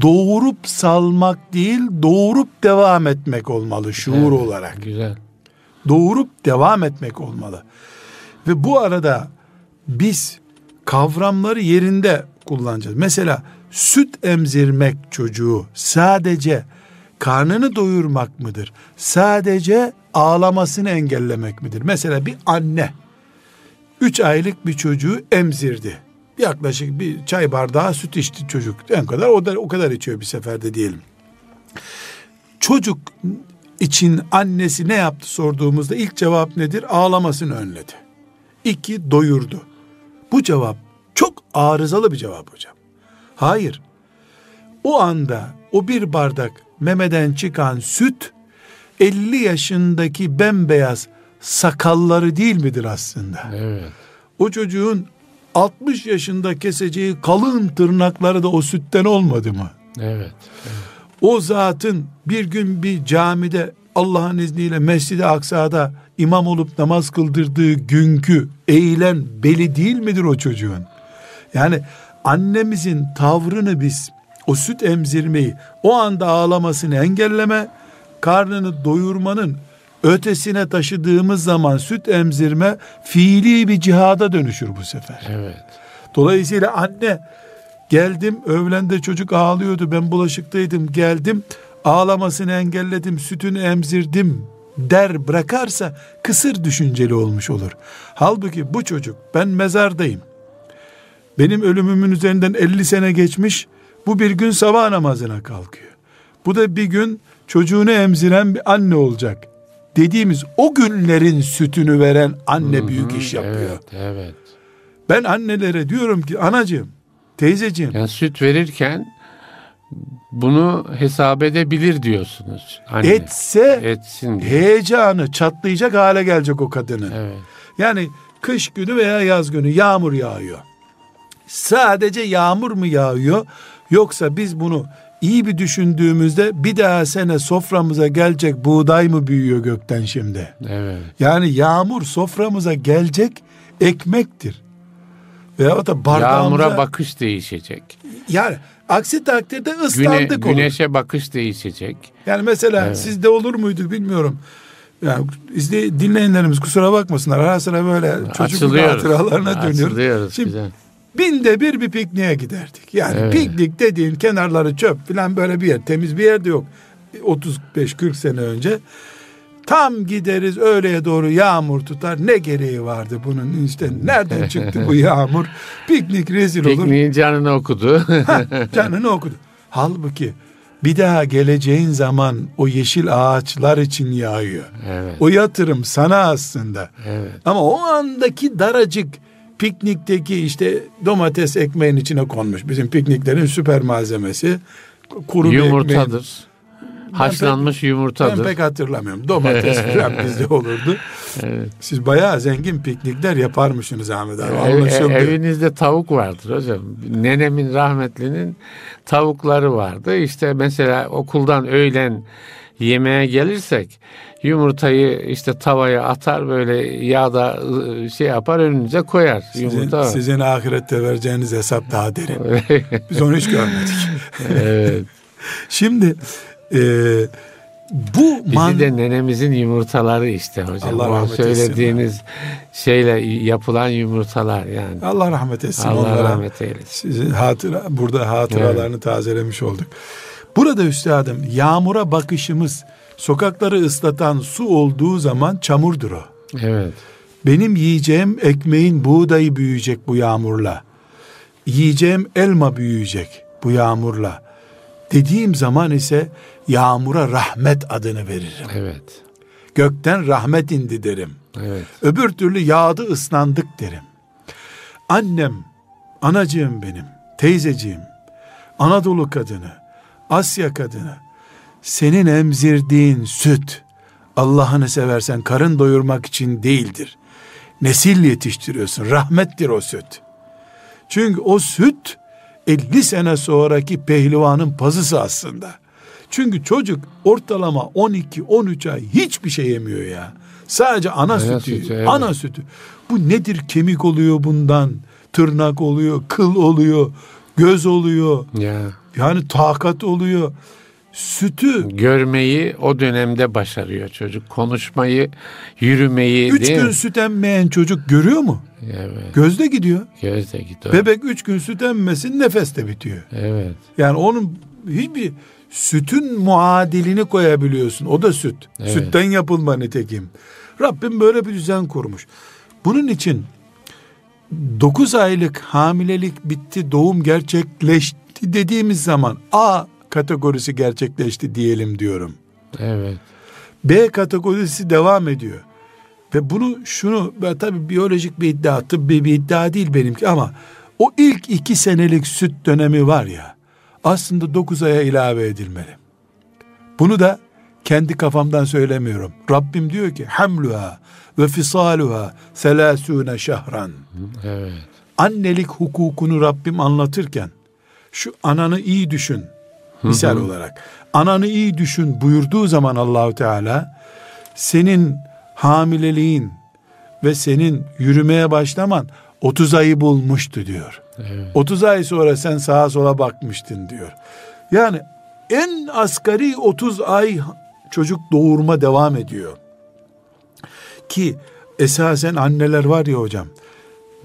doğurup salmak değil, doğurup devam etmek olmalı şuur evet, olarak. Güzel. Doğurup devam etmek olmalı. Ve bu arada biz kavramları yerinde kullanacağız. Mesela süt emzirmek çocuğu sadece karnını doyurmak mıdır? Sadece ağlamasını engellemek midir? Mesela bir anne 3 aylık bir çocuğu emzirdi. Yaklaşık bir çay bardağı süt içti çocuk. En kadar o da o kadar içiyor bir seferde diyelim. Çocuk için annesi ne yaptı sorduğumuzda ilk cevap nedir? Ağlamasını önledi. İki doyurdu. Bu cevap çok arızalı bir cevap hocam. Hayır. O anda o bir bardak memeden çıkan süt 50 yaşındaki bembeyaz sakalları değil midir aslında? Evet. O çocuğun 60 yaşında keseceği kalın tırnakları da o sütten olmadı mı? Evet. evet. O zatın bir gün bir camide Allah'ın izniyle Mescid-i Aksa'da imam olup namaz kıldırdığı günkü eğilen beli değil midir o çocuğun? Yani annemizin tavrını biz o süt emzirmeyi o anda ağlamasını engelleme karnını doyurmanın ötesine taşıdığımız zaman süt emzirme fiili bir cihada dönüşür bu sefer. Evet. Dolayısıyla anne geldim öğlende çocuk ağlıyordu ben bulaşıktaydım geldim ağlamasını engelledim sütünü emzirdim der bırakarsa kısır düşünceli olmuş olur. Halbuki bu çocuk ben mezardayım. Benim ölümümün üzerinden 50 sene geçmiş. Bu bir gün sabah namazına kalkıyor. Bu da bir gün çocuğunu emziren bir anne olacak. Dediğimiz o günlerin sütünü veren anne Hı-hı, büyük iş yapıyor. Evet, evet. Ben annelere diyorum ki anacığım, teyzeciğim. Yani süt verirken bunu hesap edebilir diyorsunuz. Anne. Etse etsin diye. heyecanı çatlayacak hale gelecek o kadının. Evet. Yani kış günü veya yaz günü yağmur yağıyor. Sadece yağmur mu yağıyor yoksa biz bunu iyi bir düşündüğümüzde bir daha sene soframıza gelecek buğday mı büyüyor gökten şimdi? Evet. Yani yağmur soframıza gelecek ekmektir. Veya da bardağımıza... Yağmura bakış değişecek. Yani aksi takdirde ıslandık Güne, olur. Güneşe bakış değişecek. Yani mesela evet. sizde olur muydu bilmiyorum. Yani izley, dinleyenlerimiz kusura bakmasınlar. Ara sıra böyle çocukluk hatıralarına dönüyor. Şimdi güzel. Binde bir bir pikniğe giderdik. Yani evet. piknik dediğin kenarları çöp falan böyle bir yer. Temiz bir yerde yok. 35-40 sene önce. Tam gideriz öğleye doğru yağmur tutar. Ne gereği vardı bunun işte nereden çıktı bu yağmur? Piknik rezil olur. Pikniğin canını okudu. ha, canını okudu. Halbuki bir daha geleceğin zaman o yeşil ağaçlar için yağıyor. Evet. O yatırım sana aslında. Evet. Ama o andaki daracık piknikteki işte domates ekmeğin içine konmuş. Bizim pikniklerin süper malzemesi. Kuru Yumurtadır. Haşlanmış yumurtadır. Ben pek hatırlamıyorum. Domates falan bizde olurdu. Evet. Siz bayağı zengin piknikler yaparmışsınız Ahmet abi. Ev, evinizde tavuk vardır hocam. Nenemin rahmetlinin tavukları vardı. İşte mesela okuldan öğlen yemeğe gelirsek yumurtayı işte tavaya atar böyle yağda ıı, şey yapar önünüze koyar. Sizin, Yumurta sizin ahirette vereceğiniz hesap daha derin. Biz onu hiç görmedik. evet. Şimdi e, bu Bizi man... de nenemizin yumurtaları işte hocam. Allah rahmet söylediğiniz etsin şeyle yapılan yumurtalar yani. Allah rahmet etsin Allah onlara. rahmet eylesin. Sizin hatıra, burada hatıralarını evet. tazelemiş olduk. Burada üstadım yağmura bakışımız sokakları ıslatan su olduğu zaman çamurdur o. Evet. Benim yiyeceğim ekmeğin buğdayı büyüyecek bu yağmurla. Yiyeceğim elma büyüyecek bu yağmurla. Dediğim zaman ise yağmura rahmet adını veririm. Evet. Gökten rahmet indi derim. Evet. Öbür türlü yağdı ıslandık derim. Annem, anacığım benim, teyzeciğim, Anadolu kadını, Asya kadını, senin emzirdiğin süt, Allah'ını seversen karın doyurmak için değildir. Nesil yetiştiriyorsun, rahmettir o süt. Çünkü o süt 50 sene sonraki pehlivanın pazısı aslında. Çünkü çocuk ortalama 12-13 ay hiçbir şey yemiyor ya. Sadece ana, Ana sütü, sütü, evet. ana sütü. Bu nedir? Kemik oluyor bundan, tırnak oluyor, kıl oluyor, göz oluyor. Ya Yani takat oluyor. Sütü görmeyi o dönemde başarıyor çocuk. Konuşmayı, yürümeyi üç gün mi? süt emmeyen çocuk görüyor mu? Evet. Gözde gidiyor. Gözde gidiyor. Bebek üç gün süt emmesin nefes de bitiyor. Evet. Yani onun hiçbir sütün muadilini koyabiliyorsun. O da süt. Evet. Sütten yapılma nitekim. Rabbim böyle bir düzen kurmuş. Bunun için 9 aylık hamilelik bitti, doğum gerçekleşti dediğimiz zaman A kategorisi gerçekleşti diyelim diyorum. Evet. B kategorisi devam ediyor. Ve bunu şunu tabii biyolojik bir iddia, tıbbi bir iddia değil benimki ama o ilk iki senelik süt dönemi var ya aslında 9 aya ilave edilmeli. Bunu da kendi kafamdan söylemiyorum. Rabbim diyor ki hamluha ve fisaluha selasune şahran. Evet. Annelik hukukunu Rabbim anlatırken şu ananı iyi düşün misal olarak. Ananı iyi düşün buyurduğu zaman Allahu Teala senin hamileliğin ve senin yürümeye başlaman 30 ayı bulmuştu diyor. Evet. 30 ay sonra sen sağa sola bakmıştın diyor. Yani en asgari 30 ay çocuk doğurma devam ediyor. Ki esasen anneler var ya hocam.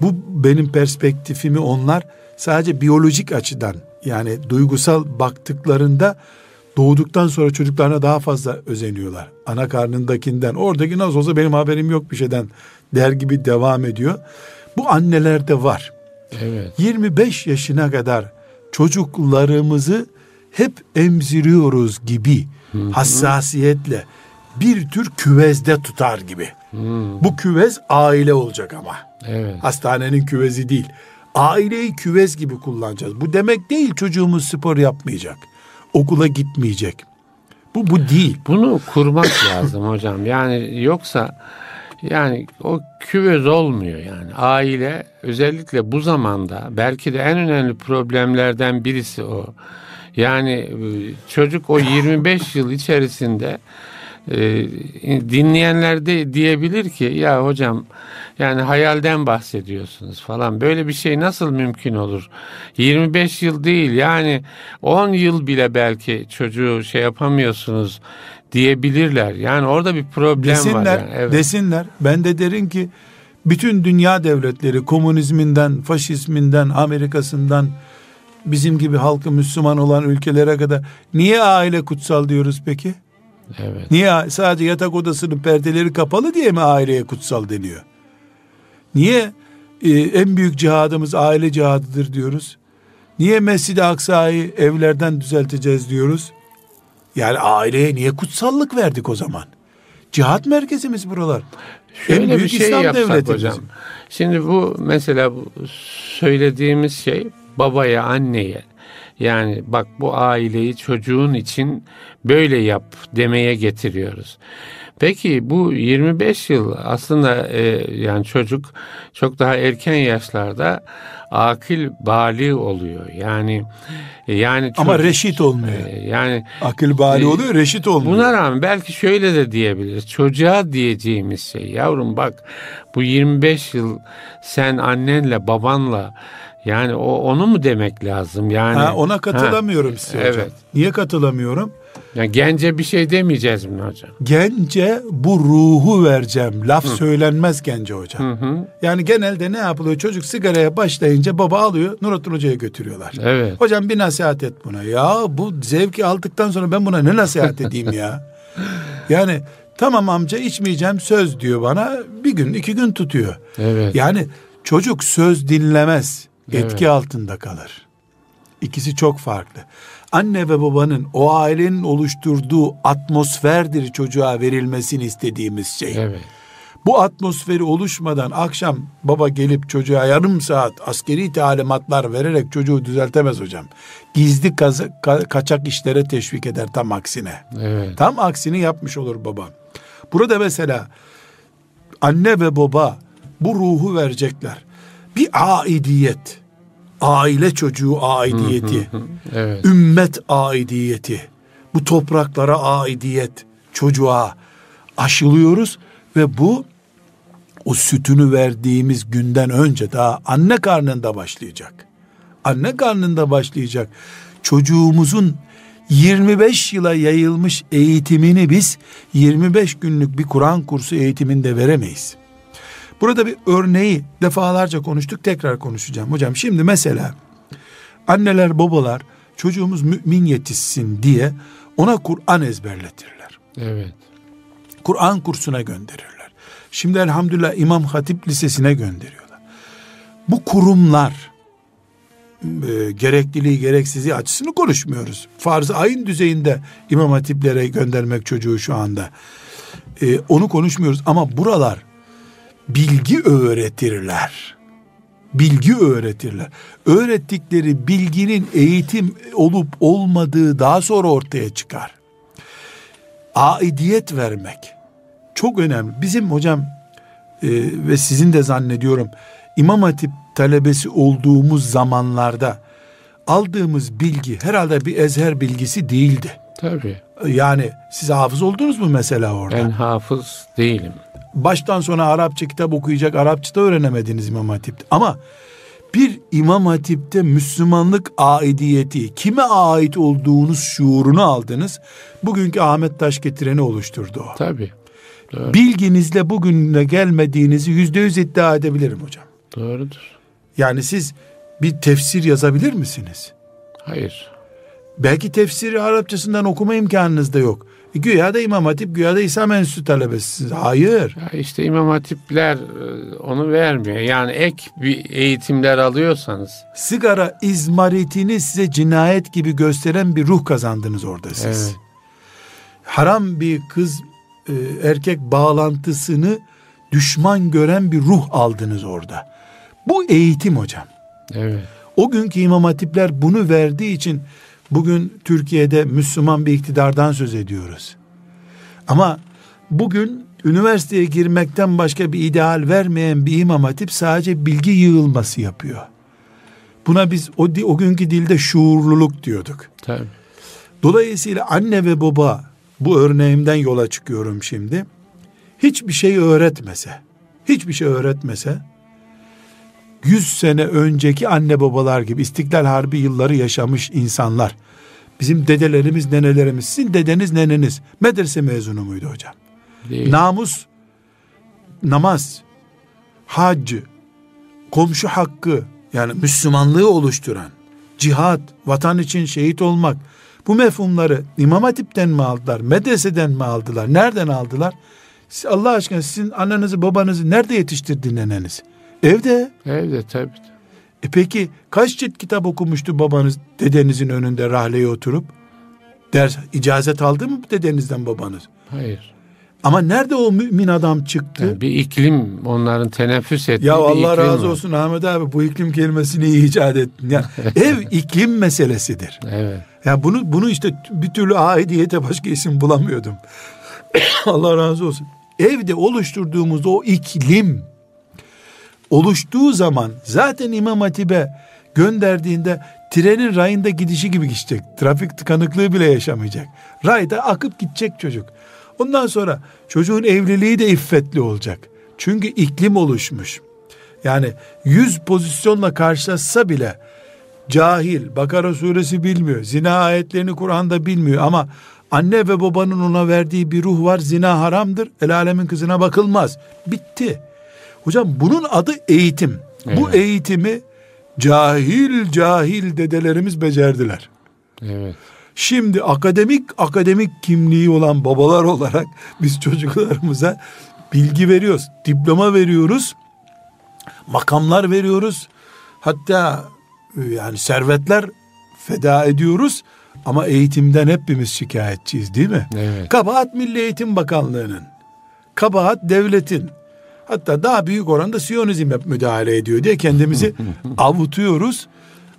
Bu benim perspektifimi onlar sadece biyolojik açıdan yani duygusal baktıklarında doğduktan sonra çocuklarına daha fazla özeniyorlar. Ana karnındakinden oradaki nasıl olsa benim haberim yok bir şeyden der gibi devam ediyor. Bu annelerde var. Evet. 25 yaşına kadar çocuklarımızı hep emziriyoruz gibi hassasiyetle bir tür küvezde tutar gibi. Bu küvez aile olacak ama. Evet. Hastanenin küvezi değil. Aileyi küvez gibi kullanacağız. Bu demek değil çocuğumuz spor yapmayacak. Okula gitmeyecek. Bu bu değil. Bunu kurmak lazım hocam. Yani yoksa yani o küvez olmuyor yani. Aile özellikle bu zamanda belki de en önemli problemlerden birisi o. Yani e, çocuk o 25 yıl içerisinde e, dinleyenler de diyebilir ki ya hocam yani hayalden bahsediyorsunuz falan böyle bir şey nasıl mümkün olur 25 yıl değil yani 10 yıl bile belki çocuğu şey yapamıyorsunuz diyebilirler yani orada bir problem var Desinler, yani. evet. desinler. Ben de derim ki bütün dünya devletleri komünizminden, faşizminden, Amerika'sından bizim gibi halkı Müslüman olan ülkelere kadar niye aile kutsal diyoruz peki? Evet Niye sadece yatak odasının perdeleri kapalı diye mi aileye kutsal deniyor? Niye e, en büyük cihadımız aile cihadıdır diyoruz? Niye Mescid-i Aksa'yı evlerden düzelteceğiz diyoruz? Yani aileye niye kutsallık verdik o zaman? Cihat merkezimiz buralar. En Şöyle bir büyük şey İslam yapsak hocam. bizim. Şimdi bu mesela bu söylediğimiz şey babaya, anneye yani bak bu aileyi çocuğun için böyle yap demeye getiriyoruz. Peki bu 25 yıl aslında e, yani çocuk çok daha erken yaşlarda akil bali oluyor. Yani yani Ama çocuk- reşit olmuyor. e, yani Akıl bali e, oluyor, reşit olmuyor. Buna rağmen belki şöyle de diyebiliriz. Çocuğa diyeceğimiz şey yavrum bak bu 25 yıl sen annenle babanla yani o onu mu demek lazım yani? ha, ona katılamıyorum size hocam. Evet. Niye katılamıyorum? Yani gence bir şey demeyeceğiz mi hocam? Gence bu ruhu vereceğim. Laf söylenmez gence hocam. Hı hı. Yani genelde ne yapılıyor? Çocuk sigaraya başlayınca baba alıyor Nurattin Hoca'ya götürüyorlar. Evet. Hocam bir nasihat et buna. Ya bu zevki aldıktan sonra ben buna ne nasihat edeyim ya? Yani Tamam amca içmeyeceğim söz diyor bana. Bir gün iki gün tutuyor. Evet. Yani çocuk söz dinlemez. Evet. Etki altında kalır. İkisi çok farklı. Anne ve babanın o ailenin oluşturduğu atmosferdir çocuğa verilmesini istediğimiz şey. Evet. Bu atmosferi oluşmadan akşam baba gelip çocuğa yarım saat askeri talimatlar vererek çocuğu düzeltemez hocam. Gizli kaza- ka- kaçak işlere teşvik eder tam aksine. Evet. Tam aksini yapmış olur baba. Burada mesela anne ve baba bu ruhu verecekler. Bir aidiyet, aile çocuğu aidiyeti, Evet. ümmet aidiyeti, bu topraklara aidiyet çocuğa aşılıyoruz ve bu o sütünü verdiğimiz günden önce daha anne karnında başlayacak. Anne karnında başlayacak. Çocuğumuzun 25 yıla yayılmış eğitimini biz 25 günlük bir Kur'an kursu eğitiminde veremeyiz. Burada bir örneği defalarca konuştuk tekrar konuşacağım. Hocam şimdi mesela anneler babalar çocuğumuz mümin yetişsin diye ona Kur'an ezberletirler. Evet. Kur'an kursuna gönderirler. Şimdi elhamdülillah İmam Hatip Lisesi'ne gönderiyorlar. Bu kurumlar e, gerekliliği gereksizliği açısını konuşmuyoruz. Farz-ı ayın düzeyinde İmam Hatiplere göndermek çocuğu şu anda. E, onu konuşmuyoruz ama buralar bilgi öğretirler. Bilgi öğretirler. Öğrettikleri bilginin eğitim olup olmadığı daha sonra ortaya çıkar aidiyet vermek çok önemli. Bizim hocam e, ve sizin de zannediyorum İmam Hatip talebesi olduğumuz zamanlarda aldığımız bilgi herhalde bir ezher bilgisi değildi. Tabii. Yani siz hafız oldunuz mu mesela orada? Ben hafız değilim. Baştan sona Arapça kitap okuyacak, Arapça da öğrenemediniz İmam Hatip'te. Ama bir İmam Hatip'te Müslümanlık aidiyeti, kime ait olduğunuz şuurunu aldınız. Bugünkü Ahmet Taş getireni oluşturdu o. Tabii. Doğru. Bilginizle bugüne gelmediğinizi yüzde yüz iddia edebilirim hocam. Doğrudur. Yani siz bir tefsir yazabilir misiniz? Hayır. Belki tefsiri Arapçasından okuma imkanınız da yok. Güya da İmam Hatip, güya da İslam Enstitüsü talebesisiniz. Hayır. Ya işte İmam Hatipler e, onu vermiyor. Yani ek bir eğitimler alıyorsanız. Sigara izmaritini size cinayet gibi gösteren bir ruh kazandınız orada siz. Evet. Haram bir kız e, erkek bağlantısını düşman gören bir ruh aldınız orada. Bu eğitim hocam. Evet. O günkü imam hatipler bunu verdiği için bugün Türkiye'de Müslüman bir iktidardan söz ediyoruz. Ama bugün üniversiteye girmekten başka bir ideal vermeyen bir imam hatip sadece bilgi yığılması yapıyor. Buna biz o, o günkü dilde şuurluluk diyorduk. Tabii. Dolayısıyla anne ve baba bu örneğimden yola çıkıyorum şimdi. Hiçbir şey öğretmese, hiçbir şey öğretmese 100 sene önceki anne babalar gibi İstiklal Harbi yılları yaşamış insanlar. Bizim dedelerimiz, nenelerimiz, sizin dedeniz, neneniz medrese mezunu muydu hocam? Değil. Namus, namaz, hac, komşu hakkı yani Müslümanlığı oluşturan, cihat, vatan için şehit olmak bu mefhumları İmam Hatip'ten mi aldılar, medreseden mi aldılar, nereden aldılar? Siz, Allah aşkına sizin annenizi babanızı nerede yetiştirdi neneniz? Evde. Evde tabii. E peki kaç cilt kitap okumuştu babanız dedenizin önünde rahleye oturup? Ders icazet aldı mı dedenizden babanız? Hayır. Ama nerede o mümin adam çıktı? Yani bir iklim onların teneffüs ettiği Ya Allah razı var. olsun Ahmet abi bu iklim kelimesini iyi icat ettin. Ya, ev iklim meselesidir. Evet. Ya bunu bunu işte bir türlü aidiyete başka isim bulamıyordum. Allah razı olsun. Evde oluşturduğumuz o iklim oluştuğu zaman zaten İmam Hatip'e gönderdiğinde trenin rayında gidişi gibi gidecek. Trafik tıkanıklığı bile yaşamayacak. Rayda akıp gidecek çocuk. Ondan sonra çocuğun evliliği de iffetli olacak. Çünkü iklim oluşmuş. Yani yüz pozisyonla karşılaşsa bile cahil, Bakara suresi bilmiyor, zina ayetlerini Kur'an'da bilmiyor ama anne ve babanın ona verdiği bir ruh var, zina haramdır, el alemin kızına bakılmaz. Bitti. Hocam bunun adı eğitim. Bu Evet. eğitimi cahil cahil dedelerimiz becerdiler. Evet. Şimdi akademik akademik kimliği olan babalar olarak biz çocuklarımıza bilgi veriyoruz, diploma veriyoruz, makamlar veriyoruz. Hatta e, yani servetler feda ediyoruz ama eğitimden hepimiz şikayetçiyiz değil mi? Evet. Kabahat Milli Eğitim Bakanlığı'nın, kabahat devletin, hatta daha büyük oranda Siyonizm müdahale ediyor diye kendimizi avutuyoruz.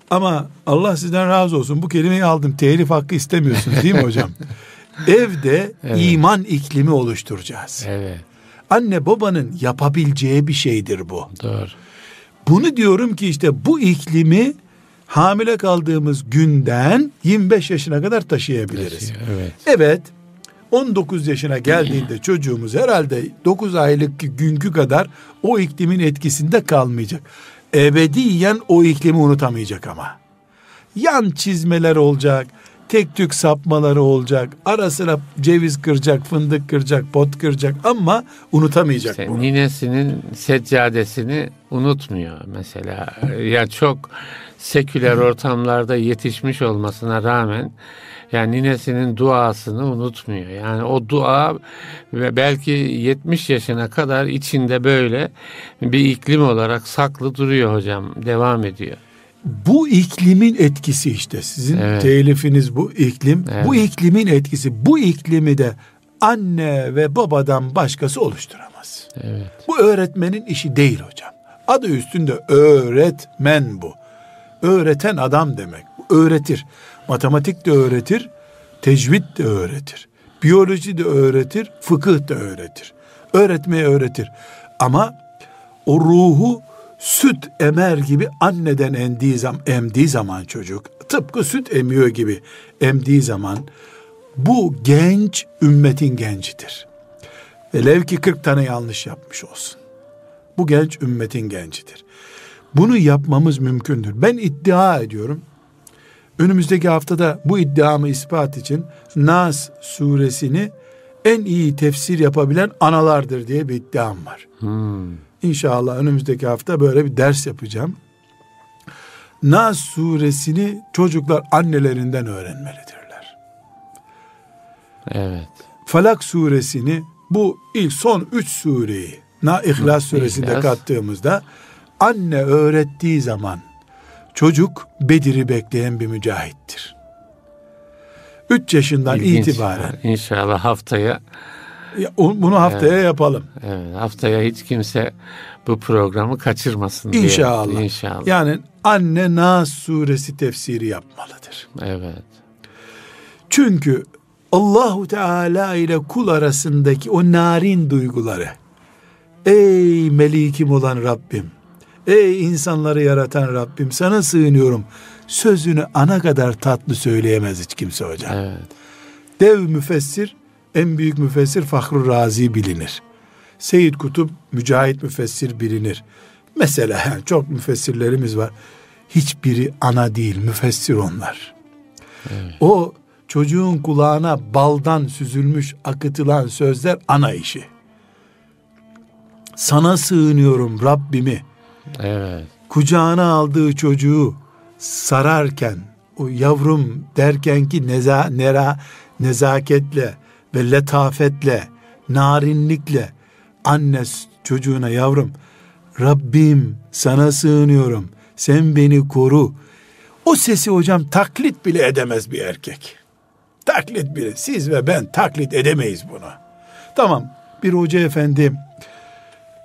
Ama Allah sizden razı olsun bu kelimeyi aldım telif hakkı istemiyorsunuz değil mi hocam? Evde Evet. iman iklimi oluşturacağız. Evet. Anne babanın yapabileceği bir şeydir bu. Doğru. Bunu diyorum ki işte bu iklimi hamile kaldığımız günden 25 yaşına kadar taşıyabiliriz. Evet. Evet 19 yaşına geldiğinde çocuğumuz herhalde 9 aylık günkü kadar o iklimin etkisinde kalmayacak. Ebediyen o iklimi unutamayacak ama. Yan çizmeler olacak, tek tük sapmaları olacak, ara sıra ceviz kıracak, fındık kıracak, pot kıracak ama unutamayacak İşte bunu. ninesinin seccadesini unutmuyor mesela. Ya çok seküler ortamlarda yetişmiş olmasına rağmen yani ninesinin duasını unutmuyor. Yani o dua ve belki 70 yaşına kadar içinde böyle bir iklim olarak saklı duruyor hocam. Devam ediyor. Bu iklimin etkisi işte sizin Evet. telifiniz bu iklim. Evet. Bu iklimin etkisi. Bu iklimi de anne ve babadan başkası oluşturamaz. Evet. Bu öğretmenin işi değil hocam. Adı üstünde öğretmen bu. Öğreten adam demek. Öğretir. Matematik de öğretir, tecvid de öğretir. Biyoloji de öğretir, fıkıh da öğretir. Öğretmeye öğretir. Ama o ruhu süt emer gibi anneden emdiği zaman, emdiği zaman çocuk tıpkı süt emiyor gibi emdiği zaman bu genç ümmetin gencidir. Velev ki 40 tane yanlış yapmış olsun. Bu genç ümmetin gencidir. Bunu yapmamız mümkündür. Ben iddia ediyorum. Önümüzdeki haftada bu iddiamı ispat için Nas suresini en iyi tefsir yapabilen analardır diye bir iddiam var. Hmm. İnşallah önümüzdeki hafta böyle bir ders yapacağım. Nas suresini çocuklar annelerinden öğrenmelidirler. Evet. Falak suresini bu ilk son üç sureyi Na İhlas suresinde İhlas. kattığımızda anne öğrettiği zaman çocuk Bedir'i bekleyen bir mücahittir. Üç yaşından İlginç. itibaren İnşallah haftaya Ya, bunu haftaya yapalım. evet, haftaya hiç kimse bu programı kaçırmasın diye. İnşallah. İnşallah. Yani anne Nas suresi tefsiri yapmalıdır. Evet. Çünkü Allahu Teala ile kul arasındaki o narin duyguları ey melikim olan Rabbim ey insanları yaratan Rabbim sana sığınıyorum sözünü ana kadar tatlı söyleyemez hiç kimse hocam. Evet. Dev müfessir en büyük müfessir Fahru Razi bilinir. Seyyid Kutup Mücahit müfessir bilinir. Mesela yani çok müfessirlerimiz var. Hiçbiri ana değil müfessir onlar. O çocuğun kulağına baldan süzülmüş akıtılan sözler ana işi. Sana sığınıyorum Rabbimi Evet. kucağına aldığı çocuğu sararken o yavrum derken ki neza, nera, nezaketle ve letafetle narinlikle anne çocuğuna yavrum Rabbim sana sığınıyorum sen beni koru. O sesi hocam taklit bile edemez bir erkek. Taklit bile siz ve ben taklit edemeyiz bunu. Tamam bir hoca efendi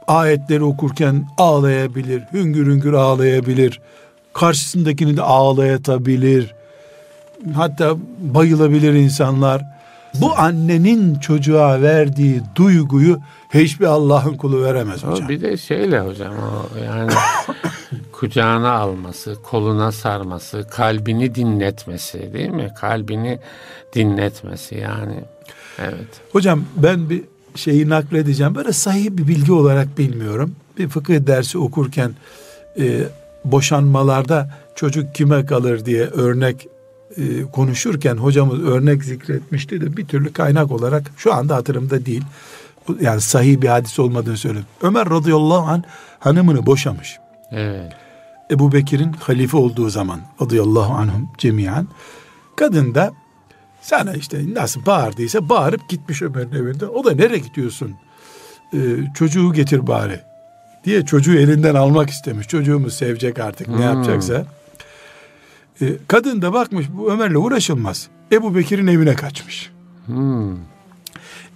ayetleri okurken ağlayabilir, hüngür hüngür ağlayabilir, karşısındakini de ağlayatabilir, hatta bayılabilir insanlar. Bu annenin çocuğa verdiği duyguyu hiçbir Allah'ın kulu veremez O hocam. bir de şeyle hocam o yani kucağına alması, koluna sarması, kalbini dinletmesi değil mi? Kalbini dinletmesi yani. Evet. Hocam ben bir şeyi nakledeceğim. Böyle sahih bir bilgi olarak bilmiyorum. Bir fıkıh dersi okurken e, boşanmalarda çocuk kime kalır diye örnek e, konuşurken hocamız örnek zikretmişti de bir türlü kaynak olarak şu anda hatırımda değil. Yani sahih bir hadis olmadığını söylüyorum. Ömer radıyallahu anh hanımını boşamış. Evet. Ebu Bekir'in halife olduğu zaman radıyallahu anhum cemiyen kadın da Sana işte nasıl bağırdıysa bağırıp gitmiş Ömer'in evinde. O da nereye gidiyorsun? Ee, çocuğu getir bari diye çocuğu elinden almak istemiş. Çocuğumu sevecek artık ne Hmm. yapacaksa. Ee, kadın da bakmış bu Ömer'le uğraşılmaz. Ebu Bekir'in evine kaçmış. Hmm.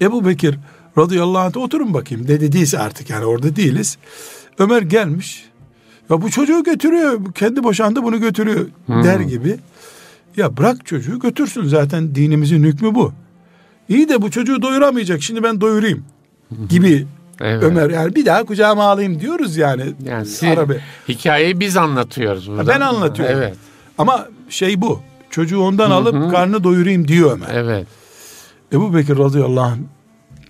Ebu Bekir radıyallahu anh oturun bakayım dedi değilse artık yani orada değiliz. Ömer gelmiş. Ya bu çocuğu götürüyor. Kendi boşandı bunu götürüyor der gibi. Ya bırak çocuğu götürsün zaten dinimizin hükmü bu. İyi de bu çocuğu doyuramayacak şimdi ben doyurayım gibi Evet. Ömer yani bir daha kucağıma alayım diyoruz yani. Yani siz, Arabi. hikayeyi biz anlatıyoruz burada. Ben anlatıyorum. Evet. Ama şey bu. Çocuğu ondan alıp karnını doyurayım diyor Ömer. Evet. Ebu Bekir radıyallahu anh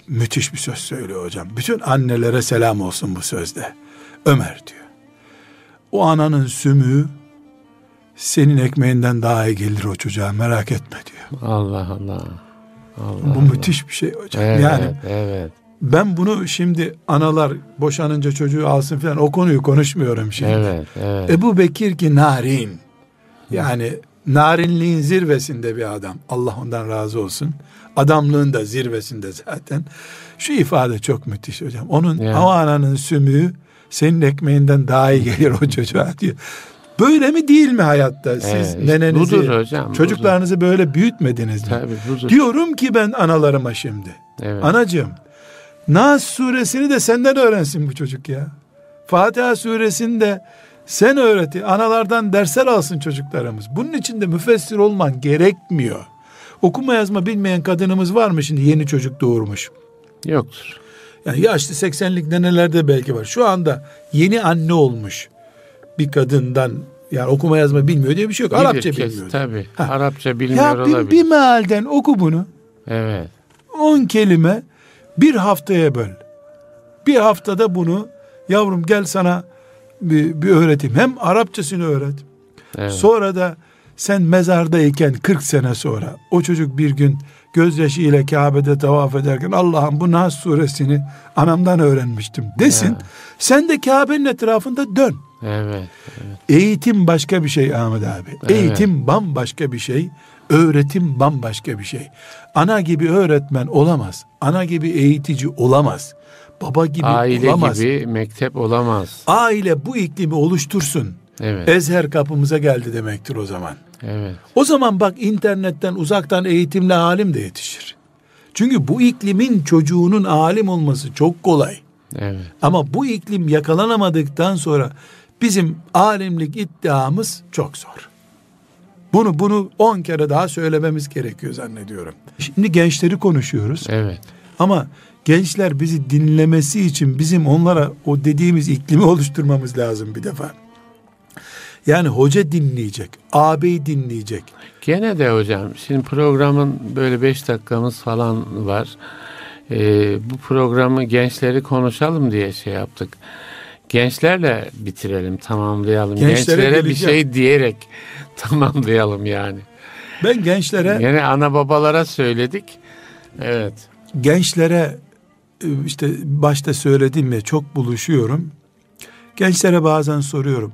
müthiş bir söz söylüyor hocam. Bütün annelere selam olsun bu sözde. Ömer diyor. O ananın sümüğü senin ekmeğinden daha iyi gelir o çocuğa merak etme diyor. Allah Allah. Allah. Bu müthiş bir şey hocam. Evet, Yani evet. ben bunu şimdi analar boşanınca çocuğu alsın falan o konuyu konuşmuyorum şimdi. Evet, evet. Ebu Bekir ki narin. Yani narinliğin zirvesinde bir adam. Allah ondan razı olsun. Adamlığın da zirvesinde zaten. Şu ifade çok müthiş hocam. Onun Ya. o ananın sümüğü senin ekmeğinden daha iyi gelir o çocuğa diyor. Böyle mi değil mi hayatta? Siz Evet, nenenizi, budur hocam, çocuklarınızı böyle büyütmediniz mi? Tabii budur. Diyorum ki ben analarıma şimdi. Evet. Anacığım, Nas suresini de senden öğrensin bu çocuk ya. Fatiha suresini de sen öğreti. Analardan dersler alsın çocuklarımız. Bunun için de müfessir olman gerekmiyor. Okuma yazma bilmeyen kadınımız var mı şimdi yeni çocuk doğurmuş? Yoktur. Yani yaşlı 80'lik nenelerde belki var. Şu anda yeni anne olmuş bir kadından yani okuma yazma bilmiyor diye bir şey yok. Arapça kes- bilmiyor. Tabii. Ha. Arapça bilmiyor Ya bir, olabilir. bir mealden oku bunu. Evet. 10 kelime bir haftaya böl. Bir haftada bunu yavrum gel sana bir, bir öğreteyim. Hem Arapçasını öğret. Evet. Sonra da sen mezardayken 40 sene sonra o çocuk bir gün gözyaşı ile Kabe'de tavaf ederken Allah'ım bu Nas suresini anamdan öğrenmiştim desin. Ya. Sen de Kabe'nin etrafında dön. Evet. evet. Eğitim başka bir şey Ahmet abi. Evet. Eğitim bambaşka bir şey. Öğretim bambaşka bir şey. Ana gibi öğretmen olamaz. Ana gibi eğitici olamaz. Baba gibi Aile olamaz. gibi mektep olamaz. Aile bu iklimi oluştursun. Evet. Ezher kapımıza geldi demektir o zaman. Evet. O zaman bak internetten uzaktan eğitimle alim de yetişir. Çünkü bu iklimin çocuğunun alim olması çok kolay. Evet. Ama bu iklim yakalanamadıktan sonra bizim alimlik iddiamız çok zor. Bunu bunu 10 kere daha söylememiz gerekiyor zannediyorum. Şimdi gençleri konuşuyoruz Evet. ama gençler bizi dinlemesi için bizim onlara o dediğimiz iklimi oluşturmamız lazım bir defa. Yani hoca dinleyecek, ağabey dinleyecek. Gene de hocam şimdi programın böyle beş dakikamız falan var. Ee, bu programı gençleri konuşalım diye şey yaptık. Gençlerle bitirelim, tamamlayalım. Gençlere Gençlere bir şey diyerek tamamlayalım yani. Ben gençlere Yine ana babalara söyledik. Evet. gençlere e, işte başta söyledim ya çok buluşuyorum. Gençlere bazen soruyorum.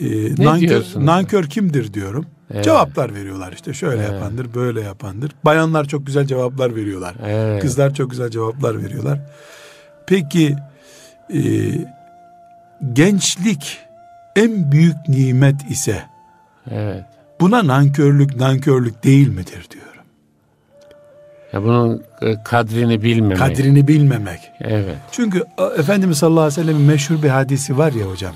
E, nankör, diyorsunuz? nankör kimdir diyorum. Evet. Cevaplar veriyorlar işte şöyle Evet. yapandır böyle yapandır. Bayanlar çok güzel cevaplar veriyorlar. Evet. Kızlar çok güzel cevaplar veriyorlar. Peki e, gençlik en büyük nimet ise Evet. buna nankörlük nankörlük değil midir diyorum. Ya bunun e, kadrini bilmemek. Kadrini bilmemek. Evet. Çünkü a, Efendimiz sallallahu aleyhi ve sellem'in meşhur bir hadisi var ya hocam.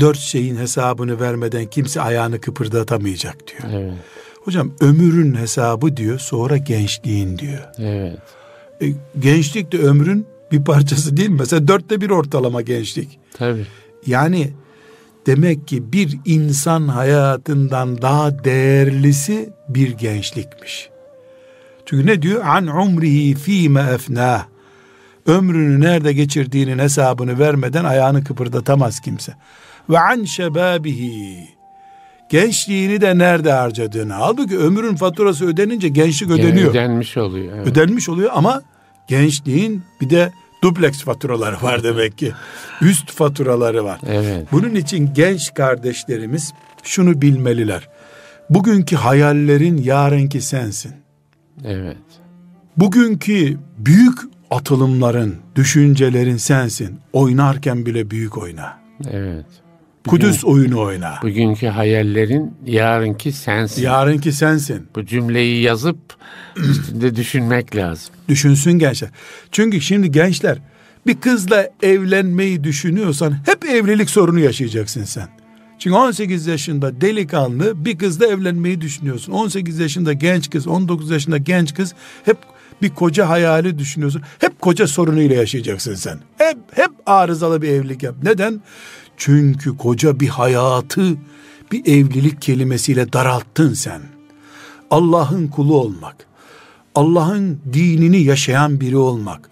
Dört şeyin hesabını vermeden kimse ayağını kıpırdatamayacak diyor. Evet. Hocam ömrün hesabı diyor sonra gençliğin diyor. Evet. E, gençlik de ömrün bir parçası değil mi? Mesela dörtte bir ortalama gençlik. Tabii. Yani demek ki bir insan hayatından daha değerlisi bir gençlikmiş. Çünkü ne diyor? An umrihi fîme efnâh. Ömrünü nerede geçirdiğinin hesabını vermeden ayağını kıpırdatamaz kimse. Ve an şebabihi. Gençliğini de nerede harcadığını. Halbuki ömrün faturası ödenince gençlik ödeniyor. Ödenmiş oluyor. Evet. Ödenmiş oluyor ama gençliğin bir de dupleks faturaları var demek ki. Üst faturaları var. Evet. Bunun için genç kardeşlerimiz şunu bilmeliler. Bugünkü hayallerin yarınki sensin. Evet. Bugünkü büyük atılımların, düşüncelerin sensin. Oynarken bile büyük oyna. Evet. Kudüs oyunu oyna. Bugünkü hayallerin yarınki sensin. Yarınki sensin. Bu cümleyi yazıp üstünde düşünmek lazım. Düşünsün gençler. Çünkü şimdi gençler bir kızla evlenmeyi düşünüyorsan hep evlilik sorunu yaşayacaksın sen. Çünkü 18 yaşında delikanlı bir kızla evlenmeyi düşünüyorsun. 18 yaşında genç kız, 19 yaşında genç kız hep bir koca hayali düşünüyorsun. Hep koca sorunuyla yaşayacaksın sen. Hep hep arızalı bir evlilik yap. Neden? Çünkü koca bir hayatı bir evlilik kelimesiyle daralttın sen. Allah'ın kulu olmak, Allah'ın dinini yaşayan biri olmak,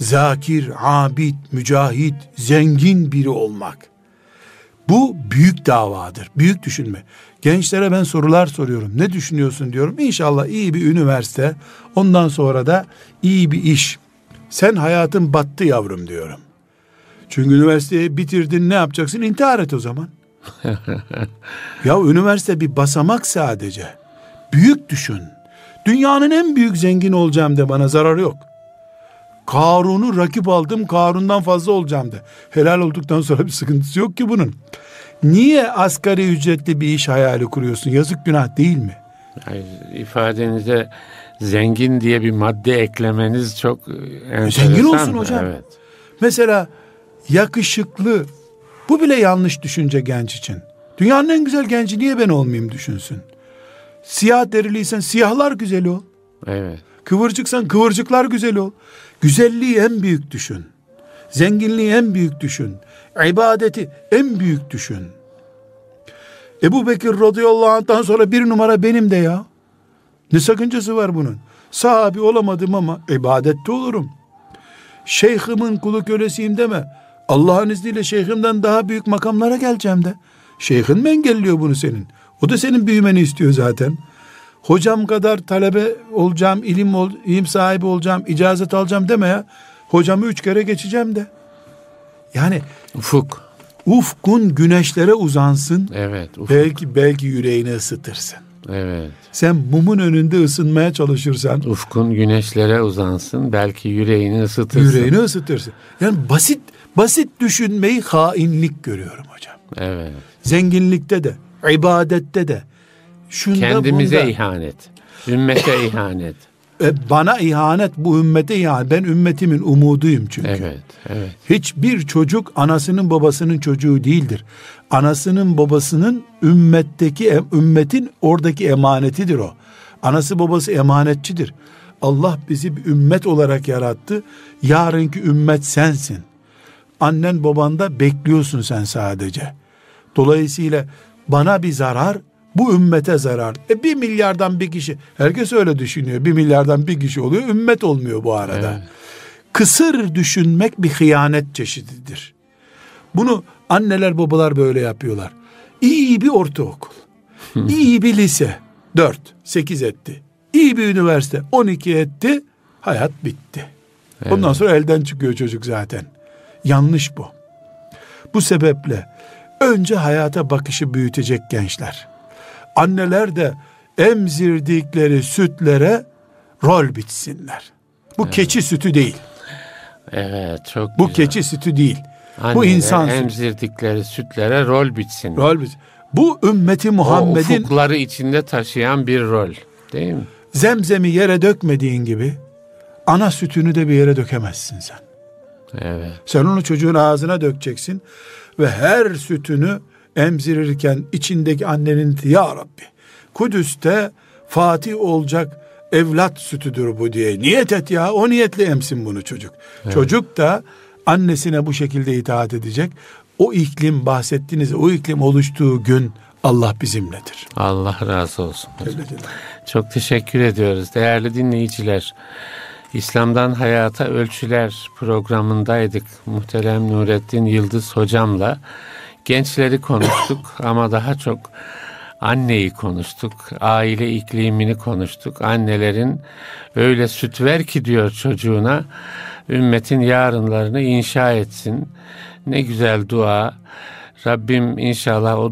zakir, abid, mücahit, zengin biri olmak. Bu büyük davadır. Büyük düşünme. Gençlere ben sorular soruyorum. Ne düşünüyorsun diyorum. İnşallah iyi bir üniversite. Ondan sonra da iyi bir iş. Sen hayatın battı yavrum diyorum. Çünkü üniversiteyi bitirdin ne yapacaksın? İntihar et o zaman. ya üniversite bir basamak sadece. Büyük düşün. Dünyanın en büyük zengin olacağım de bana zarar yok. Karun'u rakip aldım Karun'dan fazla olacağım de. Helal olduktan sonra bir sıkıntısı yok ki bunun. Niye asgari ücretli bir iş hayali kuruyorsun? Yazık günah değil mi? Yani ifadenize zengin diye bir madde eklemeniz çok enteresan. Zengin olsun hocam. Evet. Mesela yakışıklı. Bu bile yanlış düşünce genç için. Dünyanın en güzel genci niye ben olmayayım düşünsün. Siyah deriliysen siyahlar güzeli ol. Evet. Kıvırcıksan kıvırcıklar güzel ol. Güzelliği en büyük düşün. Zenginliği en büyük düşün. İbadeti en büyük düşün. Ebu Bekir radıyallahu anh'tan sonra bir numara benim de ya. Ne sakıncası var bunun? Sahabi olamadım ama ibadette olurum. Şeyhimin kulu kölesiyim deme. Allah'ın izniyle şeyhimden daha büyük makamlara geleceğim de. Şeyhin mi engelliyor bunu senin? O da senin büyümeni istiyor zaten. Hocam kadar talebe olacağım, ilim, ol, ilim sahibi olacağım, icazet alacağım deme ya. Hocamı üç kere geçeceğim de. Yani Ufuk. ufkun güneşlere uzansın. Evet. Ufuk. Belki belki yüreğini ısıtırsın. Evet. Sen mumun önünde ısınmaya çalışırsan Ufkun güneşlere uzansın. Belki yüreğini ısıtırsın. yüreğini ısıtırsın. Yani basit basit düşünmeyi hainlik görüyorum hocam. Evet. Zenginlikte de, ibadette de. Şunda Kendimize bunda. ihanet. Ümmete ihanet. E, bana ihanet, bu ümmete ihanet. Ben ümmetimin umuduyum çünkü. Evet. Evet. Hiçbir çocuk anasının babasının çocuğu değildir. Anasının babasının ümmetteki ümmetin oradaki emanetidir o. Anası babası emanetçidir. Allah bizi bir ümmet olarak yarattı. Yarınki ümmet sensin. Annen babanda bekliyorsun sen sadece. Dolayısıyla bana bir zarar, bu ümmete zarar. E bir milyardan bir kişi, herkes öyle düşünüyor. Bir milyardan bir kişi oluyor, ümmet olmuyor bu arada. Evet. Kısır düşünmek bir hıyanet çeşididir. Bunu anneler babalar böyle yapıyorlar. İyi bir ortaokul, iyi bir lise, 4, 8 etti. İyi bir üniversite, 12 etti, hayat bitti. Ondan sonra elden çıkıyor çocuk zaten. Yanlış bu. Bu sebeple önce hayata bakışı büyütecek gençler. Anneler de emzirdikleri sütlere rol bitsinler. Bu keçi sütü değil. Evet. Çok Bu güzel. keçi sütü değil. bu Anneler insan sütü. emzirdikleri sütlere rol bitsin. Rol bit- Bu ümmeti O Muhammed'in ufukları içinde taşıyan bir rol. Değil mi? zemzemi yere dökmediğin gibi ana sütünü de bir yere dökemezsin sen. Evet. Sen onu çocuğun ağzına dökeceksin ve her sütünü emzirirken içindeki annenin ya Rabbi Kudüs'te Fatih olacak evlat sütüdür bu diye niyet et ya o niyetle emsin bunu çocuk. Çocuk da annesine bu şekilde itaat edecek. O iklim bahsettiğiniz o iklim oluştuğu gün Allah bizimledir. Allah razı olsun. Çok teşekkür ediyoruz değerli dinleyiciler. İslam'dan Hayata Ölçüler programındaydık. Muhterem Nurettin Yıldız hocamla gençleri konuştuk ama daha çok anneyi konuştuk. Aile iklimini konuştuk. Annelerin öyle süt ver ki diyor çocuğuna ümmetin yarınlarını inşa etsin. Ne güzel dua. Rabbim inşallah o